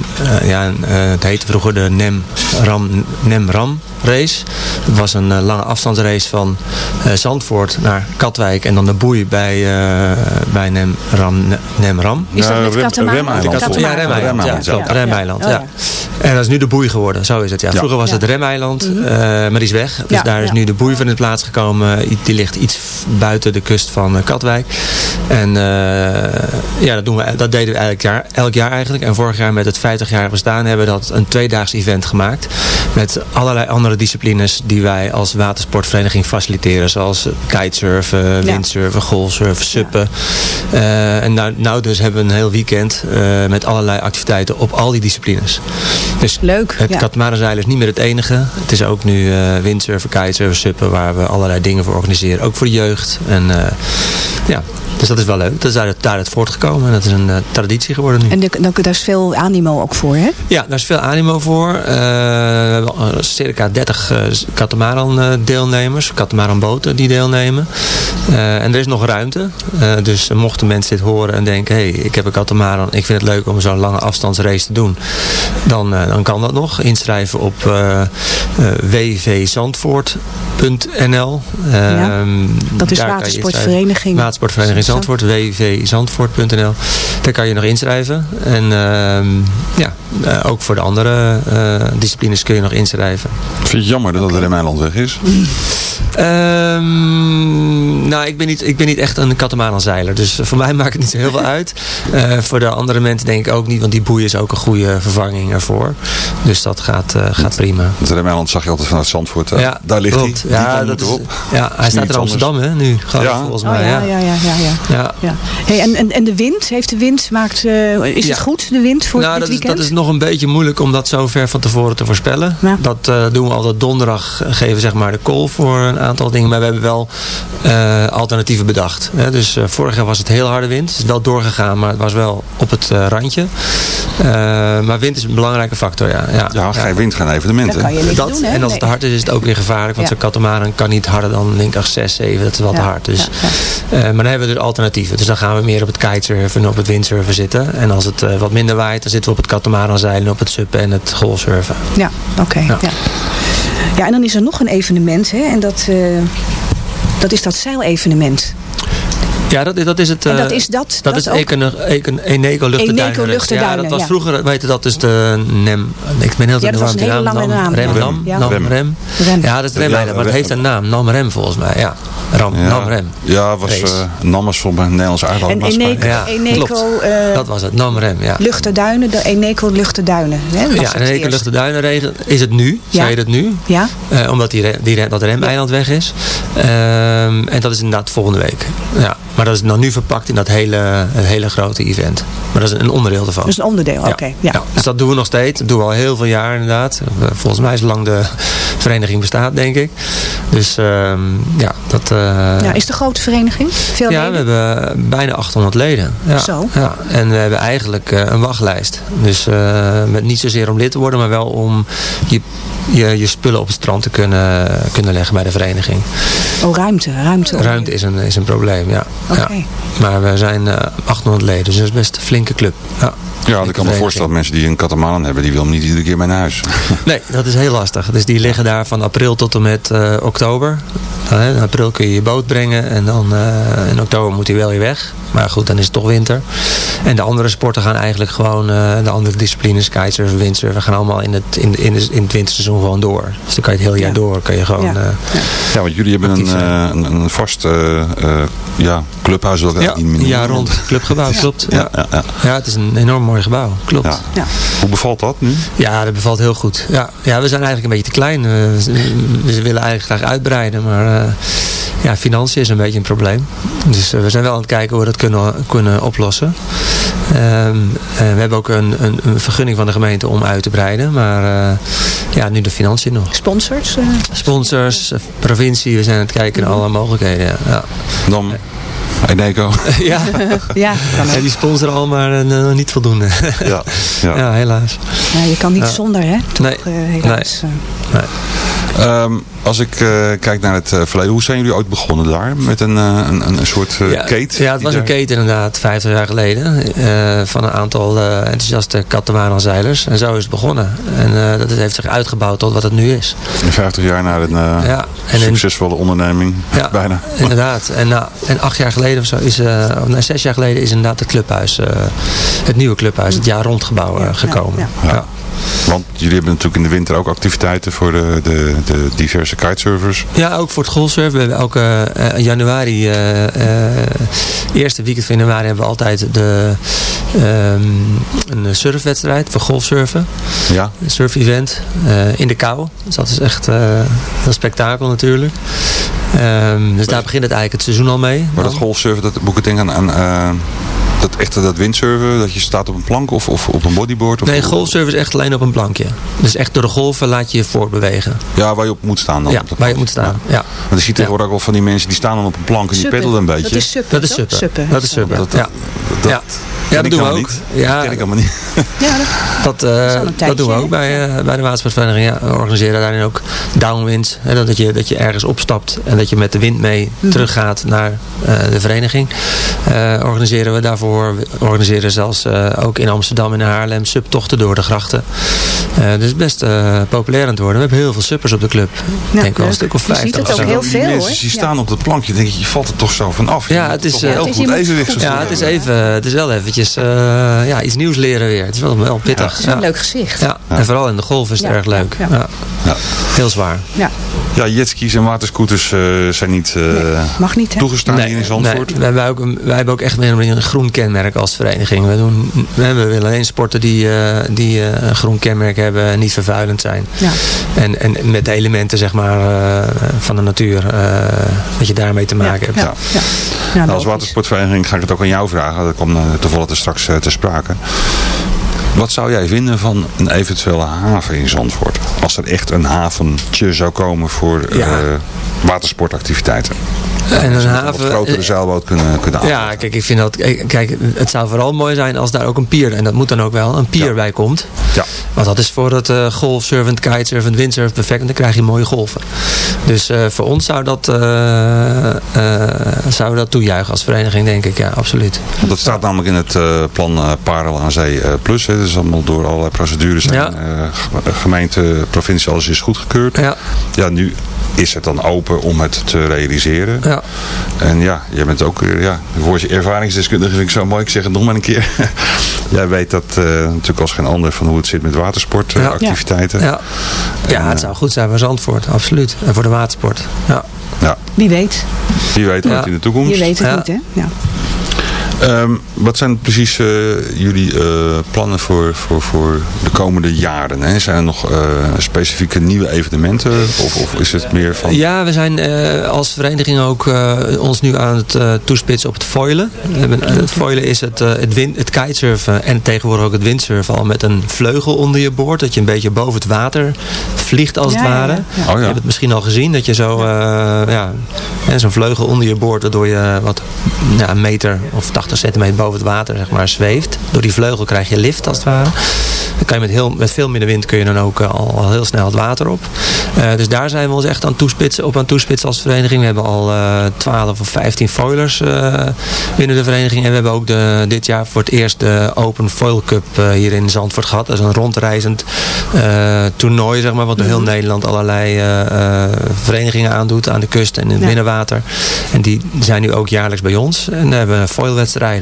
Speaker 14: ja, eh, het heette vroeger de Nem Ram, Nem Ram race. Het was een lange afstandsrace van eh, Zandvoort naar Katwijk en dan de boei bij, eh, bij Nem Ram. Nem Ram.
Speaker 6: Is dat met?
Speaker 14: Remeiland.
Speaker 6: Katamaran.
Speaker 14: Ja, Remeiland. Ja,
Speaker 5: Remeiland, ja.
Speaker 14: Remeiland,
Speaker 6: Ja. Oh,
Speaker 14: En dat is nu de boei geworden, zo is het. Ja. Vroeger was
Speaker 6: Ja.
Speaker 14: het Remeiland, eh, maar die is weg. Dus
Speaker 6: Ja,
Speaker 14: daar is
Speaker 6: ja.
Speaker 14: nu de boei van in plaats gekomen. Die ligt iets buiten de kust van Katwijk. En eh, ja, dat, doen we, dat deden we elk jaar, elk jaar eigenlijk. En vorig jaar met het 50-jarig bestaan hebben we dat een tweedaags event gemaakt. Met allerlei andere disciplines die wij als watersportvereniging faciliteren. Zoals kitesurfen, windsurfen, golfsurfen, suppen. Eh, en nou, nou dus hebben we een heel weekend eh, met allerlei activiteiten op al die disciplines. Dus
Speaker 6: Leuk,
Speaker 14: het
Speaker 6: ja.
Speaker 14: katamaranzeilen is niet meer het enige. Het is ook nu eh, windsurfen, kitesurfen, suppen waar we allerlei dingen voor organiseren. Ook voor de jeugd. En ja, dus dat is wel leuk. Dat is daaruit, daaruit voortgekomen. En dat is een eh, traditie geworden nu.
Speaker 6: En de- dan- daar is veel animo ook voor, hè?
Speaker 14: Ja, daar is veel animo voor. Eh, we hebben circa 30 eh katamaran deelnemers, katamaran boten die deelnemen. En er is nog ruimte. Dus mochten mensen dit horen en denken, hé, hey, ik heb een katamaran, ik vind het leuk om zo'n lange afstandsrace te doen. Dan, dan kan dat nog. Inschrijven op wvzandvoort.nl.
Speaker 6: Ja,
Speaker 14: Ehm,
Speaker 6: dat is
Speaker 14: je
Speaker 6: watersportvereniging.
Speaker 14: inschrijven. Watersportvereniging Zandvoort, Daar kan je nog inschrijven. En ehm, ja, eh, ook voor de andere eh, disciplines kun je nog inschrijven.
Speaker 5: Vind je het jammer dat het Remeiland weg is?
Speaker 14: Ehm, nou, ik ben, niet, ik ben niet echt een katamaranzeiler. Dus voor mij maakt het niet zo heel veel uit. Eh, voor de andere mensen denk ik ook niet. Want die boei is ook een goede vervanging ervoor. Dus dat gaat, eh, gaat prima.
Speaker 5: Het Remeiland zag je altijd vanuit Zandvoort. eh,
Speaker 14: Ja,
Speaker 5: daar ligt
Speaker 14: klopt.
Speaker 5: hij.
Speaker 14: Ja,
Speaker 5: Die
Speaker 14: dat is-
Speaker 5: op.
Speaker 14: ja, hij staat in. Amsterdam hè, nu.
Speaker 5: Ja.
Speaker 14: volgens
Speaker 6: Oh
Speaker 14: mij.
Speaker 6: ja, ja, ja, ja. ja.
Speaker 14: Ja.
Speaker 6: ja. Hey, en, en, en de wind, heeft de wind, maakt, eh, is
Speaker 14: Ja.
Speaker 6: het goed, de wind voor
Speaker 14: nou,
Speaker 6: dit
Speaker 14: dat is,
Speaker 6: weekend?
Speaker 14: dat is nog een beetje moeilijk om dat zo ver van tevoren te voorspellen. Dat eh, doen we altijd donderdag, eh, geven zeg maar de call voor een aantal dingen. Maar we hebben wel eh, alternatieven bedacht. Hè. Dus vorig jaar was het heel harde wind. Het is wel doorgegaan, maar het was wel op het eh, randje. Eh, maar wind is een belangrijke factor, ja. Ja,
Speaker 5: Ja, geen wind, geen evenementen.
Speaker 6: Kan je
Speaker 14: dat,
Speaker 6: doen, hè?
Speaker 14: En als het hard is, is het ook weer gevaarlijk. Want
Speaker 6: Ja.
Speaker 14: zo'n katamaran kan niet harder dan denk ik 6, 7. Dat is wel te hard. Dus,
Speaker 6: ja,
Speaker 14: eh, maar dan hebben we dus alternatieven. Dus dan gaan we meer op het kitesurfen en op het windsurfen zitten. En als het eh, wat minder waait, dan zitten we op het katamaranzeilen, op het suppen en het golfsurfen.
Speaker 6: Ja, oké. ja. Ja. en dan is er nog een evenement, hè? En dat, eh, dat is dat zeilevenement.
Speaker 14: Ja, dat, dat is het.
Speaker 6: En dat
Speaker 14: eh,
Speaker 6: is dat- dat
Speaker 14: is
Speaker 6: ook?
Speaker 14: Econ- Econ- Eneco Luchterduinen.
Speaker 6: Eneco Luchterduinen,
Speaker 14: Ja, dat was
Speaker 6: ja.
Speaker 14: vroeger, weet je, dat is de NEM. Ik ben heel
Speaker 6: Ja, dat was een hele lange naam.
Speaker 14: Rem,
Speaker 6: Ja.
Speaker 14: Nam,
Speaker 6: Ja.
Speaker 14: Nam,
Speaker 5: Rem.
Speaker 14: Rem.
Speaker 6: Rem.
Speaker 14: Ja, dat is Rem,
Speaker 5: Ja,
Speaker 14: maar het heeft een naam. Nam Rem volgens mij, ja. Ram,
Speaker 5: Ja.
Speaker 14: Nam Rem.
Speaker 5: Ja, was uh, Nammers voor mijn Nederlandse
Speaker 6: En
Speaker 5: aardlandmaatschappij.
Speaker 6: Eneco,
Speaker 14: Ja,
Speaker 6: Eneco eh,
Speaker 14: Dat was het, Nam Rem, ja.
Speaker 6: Luchterduinen, de Eneco Luchterduinen. Hè?
Speaker 14: Ja, en Eneco regen is het nu.
Speaker 6: Ja.
Speaker 14: Zei je het nu?
Speaker 6: Ja,
Speaker 14: Eh, omdat die, re- die, dat remeiland weg is. Ehm, en dat is inderdaad volgende week. Ja. Maar dat is dan nu verpakt in dat hele, hele grote event. Maar dat is een onderdeel ervan.
Speaker 6: Dat is een onderdeel, oké. ja.
Speaker 14: Dus dat doen we nog steeds. Dat doen we al heel veel jaar inderdaad. Volgens mij is lang de vereniging bestaat, denk ik. Dus ehm, ja, dat... eh,
Speaker 6: Ja, is het een grote vereniging? Veel
Speaker 14: ja, we hebben bijna 800 leden. Ja,
Speaker 6: Zo.
Speaker 14: Ja. En we hebben eigenlijk eh, een wachtlijst. Dus eh, met niet zozeer om lid te worden, maar wel om je, je, je spullen op het strand te kunnen, kunnen leggen bij de vereniging.
Speaker 6: Oh, ruimte. Ruimte.
Speaker 14: Ruimte is een, is een probleem, ja. Maar we zijn eh 800 leden, dus dat is best een flinke club. Ja.
Speaker 5: Ja, ik kan me voorstellen dat mensen die een katamaran hebben, die willen niet iedere keer mee naar huis.
Speaker 14: Nee, dat is heel lastig. Dus die liggen daar van april tot en met eh, oktober. Eh, in april kun je je boot brengen en dan eh, in oktober moet hij wel weer weg. Maar goed, dan is het toch winter. En de andere sporten gaan eigenlijk gewoon, eh, de andere disciplines, kitesurfen, windsurfen, gaan allemaal in het, in, in, in het winterseizoen gewoon door. Dus dan kan je het hele jaar door, kan je gewoon...
Speaker 6: Ja.
Speaker 14: eh,
Speaker 5: Ja, want jullie hebben een, eh, een, een vast eh, ja, clubhuis. wil ik
Speaker 14: ja,
Speaker 5: niet
Speaker 14: een
Speaker 5: meer
Speaker 14: jaar rond clubgebouw, klopt. Ja.
Speaker 5: Ja, ja.
Speaker 14: ja, het is een enorm mooi gebouw, klopt.
Speaker 5: Ja.
Speaker 6: Ja.
Speaker 5: Hoe bevalt dat nu?
Speaker 14: Ja, dat bevalt heel goed. Ja, ja we zijn eigenlijk een beetje te klein. We, we willen eigenlijk graag uitbreiden, maar eh, ja, financiën is een beetje een probleem. Dus we zijn wel aan het kijken hoe we dat kunnen, kunnen oplossen. Ehm, we hebben ook een, een, een vergunning van de gemeente om uit te breiden, maar eh, ja, nu de financiën nog.
Speaker 6: Sponsors? eh?
Speaker 14: Sponsors, eh, provincie, we zijn aan het kijken naar alle mogelijkheden. Ja. Ja.
Speaker 5: Dan Eneco.
Speaker 14: ja.
Speaker 6: ja, kan
Speaker 14: Ja,
Speaker 6: ook.
Speaker 14: die sponsoren al, maar eh, niet voldoende.
Speaker 5: ja, ja.
Speaker 14: ja, helaas.
Speaker 6: Ja, je kan niet
Speaker 14: Ja.
Speaker 6: zonder, hè? Toch,
Speaker 14: Nee.
Speaker 6: eh, helaas. eh.
Speaker 5: Ehm, als ik eh, kijk naar het eh, verleden, hoe zijn jullie ooit begonnen daar? Met een, eh, een, een soort eh,
Speaker 14: ja,
Speaker 5: kate?
Speaker 14: Ja, het was een keten inderdaad, 50 jaar geleden. eh, van een aantal eh, enthousiaste katamaranzeilers. En zo is het begonnen. En eh, dat heeft zich uitgebouwd tot wat het nu is.
Speaker 5: 50 jaar na een eh,
Speaker 14: Ja, en in-
Speaker 5: succesvolle onderneming.
Speaker 14: Ja,
Speaker 5: Bijna.
Speaker 14: Inderdaad. En, nou, en acht jaar geleden of zo is, eh, of nee, zes jaar geleden is inderdaad het clubhuis, eh, het nieuwe clubhuis, het jaar rondgebouw gekomen. Ja.
Speaker 5: Want jullie hebben natuurlijk in de winter ook activiteiten voor de, de, de diverse kitesurfers.
Speaker 14: Ja, ook voor het golfsurfen. We hebben elke eh, januari, eh, eerste weekend van januari hebben we altijd de, ehm, een surfwedstrijd voor golfsurfen.
Speaker 5: Ja.
Speaker 14: Een surf-event in de kou. Dus dat is echt een spektakel natuurlijk. Ehm, dus daar begint het eigenlijk het seizoen al mee.
Speaker 5: Maar dat golfsurfen, dat moet ik denken aan, aan dat echte dat windsurfen, dat je staat op een plank of, of op een bodyboard? Of
Speaker 14: Nee, golfsurfen is echt alleen op een plankje. Dus echt door de golven laat je je voortbewegen.
Speaker 5: Ja, waar je op moet staan dan.
Speaker 14: Ja,
Speaker 5: op
Speaker 14: waar je
Speaker 5: plank.
Speaker 14: moet staan. Ja.
Speaker 5: Want je ziet tegenwoordig ook wel van die mensen die staan dan op een plank en die peddelen een beetje.
Speaker 6: Dat is suppen,
Speaker 14: Dat is suppen.
Speaker 6: Suppen.
Speaker 14: Dat is suppen.
Speaker 5: Dat-
Speaker 14: ja.
Speaker 5: Dat,
Speaker 14: ja. dat doen we ook.
Speaker 5: niet.
Speaker 14: Ja,
Speaker 5: Dat ken ik helemaal niet.
Speaker 6: Ja, dat-
Speaker 14: Dat, eh,
Speaker 6: al
Speaker 14: dat doen we ook bij, eh, bij de watersportvereniging. Ja, we organiseren daarin ook downwinds. Hè, dat, je, dat je ergens opstapt en dat je met de wind mee
Speaker 6: Mhm.
Speaker 14: teruggaat naar eh, de vereniging. Eh, organiseren we daarvoor. We organiseren zelfs eh, ook in Amsterdam en Haarlem subtochten door de grachten. Eh, dus best eh, populair aan het worden. We hebben heel veel suppers op de club. Denk wel een stuk of
Speaker 6: Je ziet
Speaker 14: 50.
Speaker 6: het ook heel
Speaker 5: die
Speaker 6: veel,
Speaker 5: mensen
Speaker 6: hoor.
Speaker 5: die
Speaker 6: Ja.
Speaker 5: staan op dat plankje, denk je, je valt er toch zo van af.
Speaker 14: Ja, het is,
Speaker 5: heel
Speaker 6: het
Speaker 5: goed evenwicht
Speaker 14: Ja, het is, even, het is wel eventjes eh, ja, iets nieuws leren weer. Het is wel, wel pittig.
Speaker 6: Het is een leuk gezicht.
Speaker 14: Ja, en vooral in de golf is het
Speaker 6: Ja,
Speaker 14: erg leuk.
Speaker 6: ja.
Speaker 14: Ja.
Speaker 5: Ja.
Speaker 14: Heel zwaar.
Speaker 6: Ja,
Speaker 5: Ja, jetskis en waterscooters eh, zijn niet eh,
Speaker 6: mag niet, hè?
Speaker 5: toegestaan hier in Zandvoort.
Speaker 14: wij, hebben ook een, wij hebben ook echt meer een groen kenmerk als vereniging. We, doen, we willen alleen sporten die, eh, die eh, een groen kenmerk hebben en niet vervuilend zijn.
Speaker 6: Ja.
Speaker 14: En, en met de elementen zeg maar, eh, van de natuur, eh, dat je daarmee te maken hebt.
Speaker 6: Ja. Ja. Ja,
Speaker 5: Nou, als watersportvereniging ga ik het ook aan jou vragen. Dat eh, toevallig straks te sprake. Wat zou jij vinden van een eventuele haven in Zandvoort? Als er echt een haventje zou komen voor eh, watersportactiviteiten.
Speaker 14: En een
Speaker 5: Een
Speaker 14: haven...
Speaker 5: wat grotere
Speaker 14: eh,
Speaker 5: zeilboot kunnen, kunnen aan.
Speaker 14: Ja, kijk, ik vind dat. Kijk, het zou vooral mooi zijn als daar ook een pier, en dat moet dan ook wel, een pier bij komt.
Speaker 5: Ja.
Speaker 14: Want dat is voor het eh golfsurfend, kitesurfend, windsurf perfect. En dan krijg je mooie golven. Dus eh, voor ons zou dat, eh, eh, zou dat toejuichen als vereniging, denk ik. Ja, absoluut.
Speaker 5: Want dat staat namelijk in het eh, plan eh, Parel aan Zee eh, Plus. Hè. Dat is allemaal door allerlei procedures. En,
Speaker 14: Ja.
Speaker 5: eh, ge- gemeente, provincie, alles is goedgekeurd.
Speaker 14: Ja.
Speaker 5: ja, nu is het dan open om het te realiseren.
Speaker 14: Ja.
Speaker 5: En ja, jij bent ook weer, ja, voor je ervaringsdeskundige vind ik zo mooi. Ik zeg het nog maar een keer. jij weet dat eh, natuurlijk als geen ander van hoe het zit met watersportactiviteiten.
Speaker 14: Ja. ja, het zou goed zijn voor Zandvoort, absoluut. En voor de watersport. Ja.
Speaker 5: Ja,
Speaker 6: Wie weet.
Speaker 5: wie weet wat
Speaker 14: Ja.
Speaker 5: in de toekomst.
Speaker 6: Je weet het
Speaker 14: Ja.
Speaker 6: niet, hè? Ja.
Speaker 5: Ehm, wat zijn precies eh, jullie eh, plannen voor, voor, voor de komende jaren? Hè? Zijn er nog eh, specifieke nieuwe evenementen? Of, of is het meer van...
Speaker 14: Ja, we zijn eh, als vereniging ook eh, ons nu aan het eh, toespitsen op het foilen. Het foilen is het, eh, het, win, het kitesurfen en tegenwoordig ook het windsurfen al met een vleugel onder je boord. Dat je een beetje boven het water vliegt als
Speaker 5: Ja,
Speaker 14: het ware.
Speaker 5: ja. Oh, ja.
Speaker 14: Je hebt het misschien al gezien dat je zo eh, ja, hè, zo'n vleugel onder je boord waardoor je wat ja, een meter of 80 centimeter boven het water zeg maar, zweeft. Door die vleugel krijg je lift als het ware. Dan kan je met, heel, met veel minder wind kun je dan ook eh, al, al heel snel het water op. Eh, dus daar zijn we ons echt aan toespitsen, op aan toespitsen als vereniging. We hebben al eh 12 of 15 foilers binnen de vereniging. En we hebben ook de, dit jaar voor het eerst de Open Foil Cup hier in Zandvoort gehad. Dat is een rondreizend toernooi, zeg maar, wat door heel Nederland allerlei verenigingen aandoet aan de kust en in het binnenwater. En die zijn nu ook jaarlijks bij ons. En daar hebben we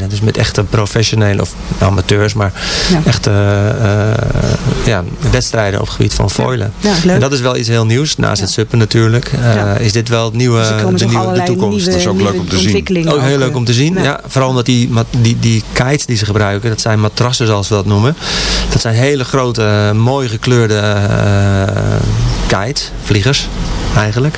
Speaker 14: Dus met echte professionele of amateurs, maar
Speaker 6: Ja.
Speaker 14: echte eh, ja, wedstrijden op het gebied van foilen.
Speaker 6: Ja, leuk.
Speaker 14: En dat is wel iets heel nieuws. Naast het suppen natuurlijk. eh,
Speaker 6: Ja.
Speaker 14: Is dit wel het nieuwe,
Speaker 6: Dus
Speaker 14: de, nieuwe, de toekomst.
Speaker 6: nieuwe- Dat is ook leuk om te zien. ontwikkelingen
Speaker 14: Ook heel leuk om te
Speaker 6: eh,
Speaker 14: zien.
Speaker 6: ja.
Speaker 14: Ja. vooral omdat die, mat- die, die kites die ze gebruiken, dat zijn matrassen zoals we dat noemen. Dat zijn hele grote, eh, mooi gekleurde eh kites, vliegers eigenlijk.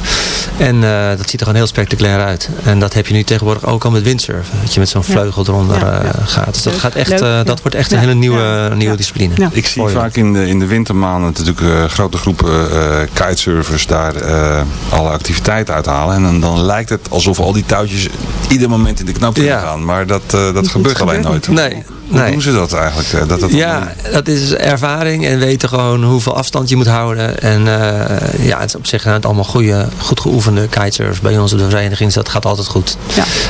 Speaker 14: En eh, dat ziet er gewoon heel spectaculair uit. En dat heb je nu tegenwoordig ook al met windsurfen. Dat je met zo'n
Speaker 5: Ja.
Speaker 14: vleugel eronder
Speaker 5: Ja,
Speaker 14: eh,
Speaker 5: ja.
Speaker 14: gaat. Dus dat, gaat echt, eh,
Speaker 5: ja.
Speaker 14: dat wordt echt
Speaker 5: Ja.
Speaker 14: een hele nieuwe, nieuwe discipline.
Speaker 5: Ik zie vaak in de, in de wintermaanden natuurlijk eh, grote groepen eh kitesurfers daar eh, alle activiteiten uithalen. En dan, dan lijkt het alsof al die touwtjes ieder moment in de knoop kunnen gaan. Maar dat, eh, dat gebeurt alleen nooit.
Speaker 14: Nee.
Speaker 5: Hoe
Speaker 14: nee.
Speaker 5: doen ze dat eigenlijk? eh, Dat dat
Speaker 14: ja, dat is ervaring en weten gewoon hoeveel afstand je moet houden. En eh, ja, het is op zich het allemaal goede, goed geoefende kitesurfers bij ons op de vereniging. Dus dat gaat altijd goed.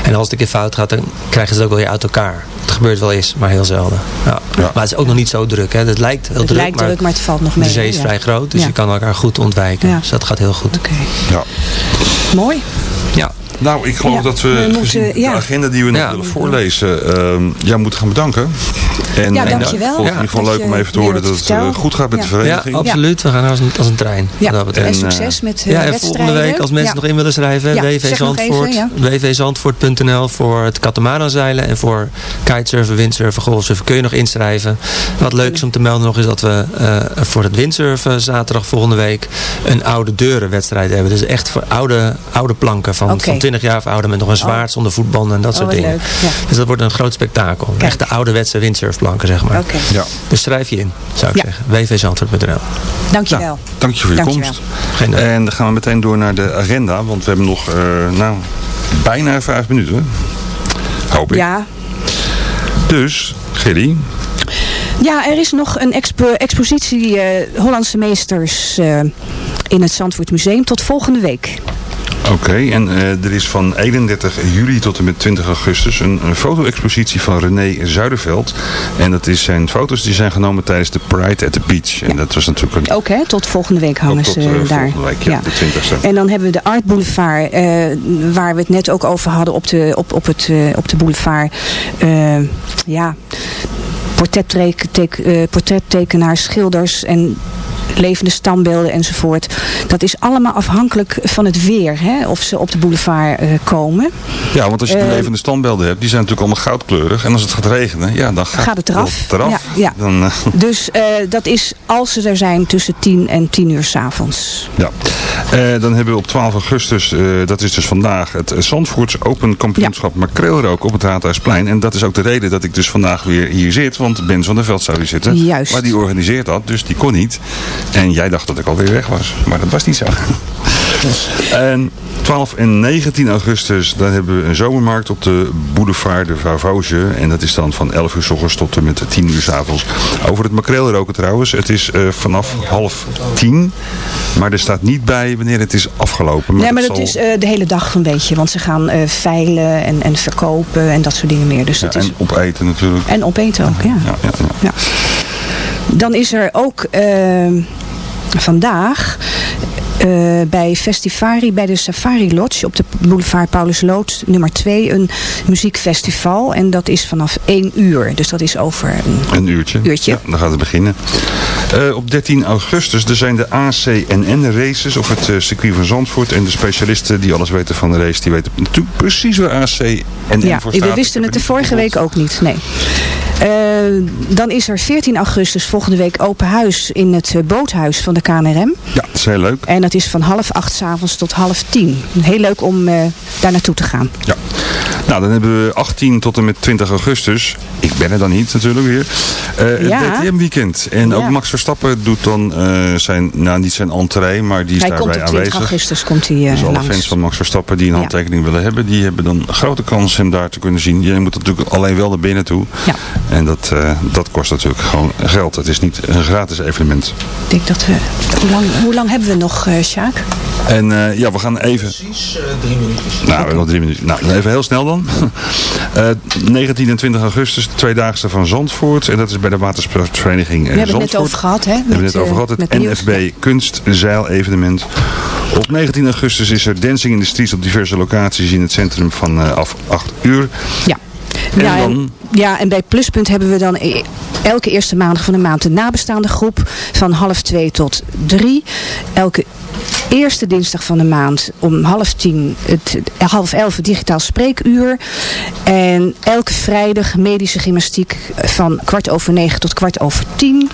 Speaker 14: En als het een keer fout gaat, dan krijgen ze het ook wel weer uit elkaar. Het gebeurt wel eens, maar heel zelden. Ja. Maar het is ook nog niet zo druk. Hè. Het lijkt heel
Speaker 6: Het
Speaker 14: druk,
Speaker 6: lijkt druk, maar het valt nog mee,
Speaker 14: De zee is
Speaker 6: ja.
Speaker 14: vrij groot, dus
Speaker 6: Ja.
Speaker 14: je kan elkaar goed ontwijken.
Speaker 6: Ja.
Speaker 14: Dus dat gaat heel goed.
Speaker 5: Ja.
Speaker 6: Mooi.
Speaker 14: Ja.
Speaker 5: Nou, ik geloof
Speaker 6: Ja,
Speaker 5: dat we,
Speaker 6: we moeten- ja.
Speaker 5: de agenda die we nog
Speaker 14: Ja.
Speaker 5: willen voorlezen, ehm jou moeten gaan bedanken. En
Speaker 6: Ja,
Speaker 5: eh,
Speaker 6: dankjewel.
Speaker 5: Ik vond het in ieder geval
Speaker 6: Dat
Speaker 5: leuk om even te horen dat het eh, goed gaat met de
Speaker 6: Ja.
Speaker 5: vereniging.
Speaker 14: Ja, absoluut. We gaan als een, als een trein.
Speaker 6: Ja,
Speaker 14: dat betreft.
Speaker 6: en succes met uh,
Speaker 14: Ja, en volgende week als mensen
Speaker 6: Ja.
Speaker 14: nog in willen schrijven,
Speaker 6: Ja,
Speaker 14: WV Zandvoort, wvzandvoort.nl voor het katamaranzeilen en voor kitesurfen, windsurfen, golfsurfen kun je nog inschrijven. Wat leuk is om te melden nog is dat we eh, voor het windsurfen zaterdag volgende week een oude deurenwedstrijd hebben. Dus echt voor oude, oude planken van,
Speaker 6: Oké.
Speaker 14: van 20 jaar of ouder met nog een zwaard zonder voetbanden en dat
Speaker 6: Oh,
Speaker 14: soort dingen.
Speaker 6: leuk, ja.
Speaker 14: Dus dat wordt een groot spektakel. Echt de ouderwetse windsurfplanken zeg maar.
Speaker 5: Ja.
Speaker 14: Dus schrijf je in, zou ik
Speaker 6: Ja.
Speaker 14: zeggen. wvzandvoort.nl
Speaker 6: Dankjewel.
Speaker 5: Dank je voor je
Speaker 6: Dankjewel.
Speaker 5: komst. En dan gaan we meteen door naar de agenda, want we hebben nog eh, nou, bijna vijf minuten. Hoop ik.
Speaker 6: Ja.
Speaker 5: Dus, Gerry,
Speaker 6: Ja, er is nog een expo- expositie eh, Hollandse meesters eh, in het Zandvoort Museum tot volgende week.
Speaker 5: Oké, en eh, er is van 31 juli tot en met 20 augustus een, een foto-expositie van René Zuiderveld. En dat is zijn foto's die zijn genomen tijdens de Pride at the Beach. En dat was natuurlijk een...
Speaker 6: Ook hè, tot volgende week hangen
Speaker 5: tot,
Speaker 6: ze
Speaker 5: eh,
Speaker 6: daar.
Speaker 5: week, ja, de 20ste.
Speaker 6: En dan hebben we de Art Boulevard, eh, waar we het net ook over hadden op de, op, op het, op de boulevard. Ja, portrettekenaars, schilders en levende standbeelden enzovoort. Dat is allemaal afhankelijk van het weer, hè, of ze op de boulevard eh, komen.
Speaker 5: Ja, want als je de
Speaker 6: Eh,
Speaker 5: levende standbeelden hebt, die zijn natuurlijk allemaal goudkleurig. En als het gaat regenen, ja, dan gaat,
Speaker 6: Gaat het eraf.
Speaker 5: het eraf.
Speaker 6: Ja, ja.
Speaker 5: Dan, eh,
Speaker 6: Dus dat is als ze er zijn tussen 10 en 10 uur s'avonds.
Speaker 5: Ja, dan hebben we op 12 augustus, dat is dus vandaag, het Zandvoorts Open Kampioenschap Makreelrook op het Raadhuisplein. En dat is ook de reden dat ik dus vandaag weer hier zit, want Ben van der Veld zou hier zitten.
Speaker 6: Juist.
Speaker 5: Maar die organiseert dat, dus die kon niet. En jij dacht dat ik alweer weg was, maar dat was niet zo. En 12 en 19 augustus, dan hebben we een zomermarkt op de boulevard de Vavauge. En dat is dan van 11 uur s ochtends tot en met 10 uur s avonds. Over het makreelroken trouwens, het is eh, vanaf half 10. Maar er staat niet bij wanneer het is afgelopen.
Speaker 6: Ja, maar
Speaker 5: het
Speaker 6: dat
Speaker 5: zal-
Speaker 6: is eh, de hele dag een beetje. Want ze gaan eh, veilen en, en verkopen en dat soort dingen meer. Dus
Speaker 5: ja,
Speaker 6: dat is...
Speaker 5: en opeten natuurlijk.
Speaker 6: En opeten ook, ja,
Speaker 5: ja. Ja.
Speaker 6: Dan is er ook eh, vandaag eh, bij Festivari, bij de Safari Lodge op de boulevard Paulus Lood, nummer 2, een muziekfestival. En dat is vanaf 1 uur. Dus dat is over een
Speaker 5: Een uurtje.
Speaker 6: Uurtje.
Speaker 5: Ja, dan gaat het beginnen. Eh, op 13 augustus er zijn de ACNN races op het eh, circuit van Zandvoort. En de specialisten die alles weten van de race, die weten natuurlijk precies waar ACNN
Speaker 6: Ja,
Speaker 5: voor
Speaker 6: we
Speaker 5: staat.
Speaker 6: wisten het de vorige week ook niet. Nee. Eh, dan is er 14 augustus volgende week open huis in het eh, boothuis van de KNRM.
Speaker 5: Ja, dat is heel leuk.
Speaker 6: En dat is van half acht 's avonds tot half tien. Heel leuk om eh, daar naartoe te gaan.
Speaker 5: Ja. Nou, dan hebben we 18 tot en met 20 augustus. Ik ben er dan niet natuurlijk weer. Het
Speaker 6: Ja.
Speaker 5: DTM-weekend. En ook. Max Verstappen doet dan zijn, nou niet zijn entree, maar die is
Speaker 6: Hij komt
Speaker 5: daarbij
Speaker 6: op 20
Speaker 5: aanwezig.
Speaker 6: augustus komt hij eh,
Speaker 5: Dus alle
Speaker 6: langs.
Speaker 5: fans van Max Verstappen die een handtekening willen hebben, die hebben dan grote kans hem daar te kunnen zien. Je moet natuurlijk alleen wel naar binnen toe.
Speaker 6: Ja.
Speaker 5: En dat, eh, dat kost natuurlijk gewoon geld. Het is niet een gratis evenement.
Speaker 6: Ik denk dat we... Hoe lang, hoe lang hebben we nog, eh Sjaak?
Speaker 5: En eh, ja, we gaan even...
Speaker 7: Precies drie minuutjes.
Speaker 5: Nou, we hebben nog drie minuten. Nou, even heel snel dan. Eh 19 en 20 augustus, tweedaagse van Zandvoort. En dat is bij de watersportvereniging eh,
Speaker 6: We hebben het net
Speaker 5: Zandvoort.
Speaker 6: over gehad, hè?
Speaker 5: We hebben
Speaker 6: met,
Speaker 5: het net over
Speaker 6: eh,
Speaker 5: gehad. Het. NFB Kunstzeil evenement. Op 19 augustus is er Dancing in the Streets op diverse locaties in het centrum van eh, af 8 uur.
Speaker 6: Ja.
Speaker 5: En
Speaker 6: ja,
Speaker 5: dan-
Speaker 6: en, ja, en bij Pluspunt hebben we dan e- elke eerste maandag van de maand de nabestaande groep van half twee tot drie. Elke eerste dinsdag van de maand om half tien, het, half elf digitaal spreekuur. En elke vrijdag medische gymnastiek van kwart over negen tot kwart over tien.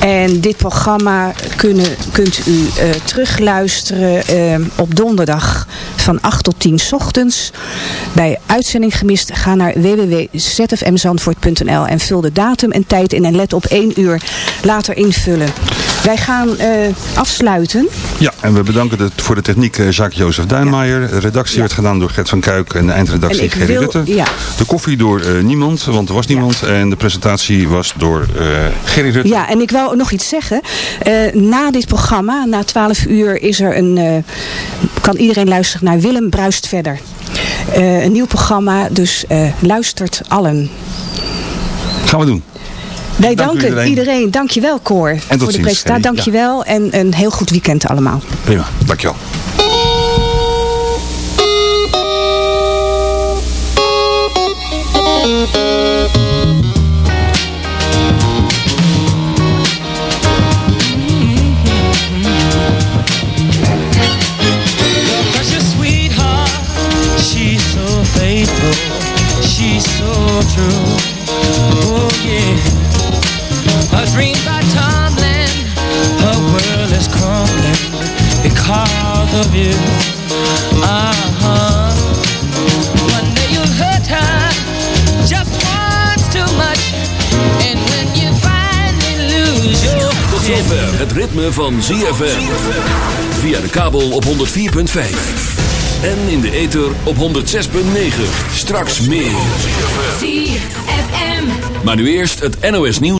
Speaker 6: En dit programma kunnen, kunt u eh, terugluisteren eh, op donderdag van 8 tot 10 's ochtends. Bij uitzending gemist ga naar www.zfmzandvoort.nl en vul de datum en tijd in en let op 1 uur later invullen. Wij gaan eh, afsluiten.
Speaker 5: Ja, en we bedanken de, voor de techniek eh, Jacques-Jozef Duinmaier. De redactie werd gedaan door Gert van Kuik en de eindredactie
Speaker 6: En wil-
Speaker 5: Rutte.
Speaker 6: ja.
Speaker 5: De koffie door eh, niemand, want er was niemand. En de presentatie was door eh Gerry Rutte.
Speaker 6: Ja, en ik ook nog iets zeggen. Na dit programma, na 12 uur, is er een, kan iedereen luisteren naar Willem Bruist Verder. Een nieuw programma, dus luistert allen.
Speaker 5: Gaan we doen.
Speaker 6: Wij
Speaker 5: Dank u
Speaker 6: danken
Speaker 5: iedereen.
Speaker 6: iedereen. Dankjewel Cor
Speaker 5: tot
Speaker 6: voor de
Speaker 5: ziens,
Speaker 6: presentatie. Dankjewel en een heel goed weekend allemaal.
Speaker 5: Prima, dankjewel.
Speaker 15: Precious sweetheart, she's so faithful, she's so true. Oh yeah, her dreams are tumbling, her world is crumbling because of you. Uh huh. One day you'll hurt her just once too much, and when you finally lose your
Speaker 1: Tot zover het ritme van ZFM. Via de kabel op 104.5. En in de ether op 106.9. Straks meer.
Speaker 16: ZFM.
Speaker 1: Maar nu eerst het NOS nieuws.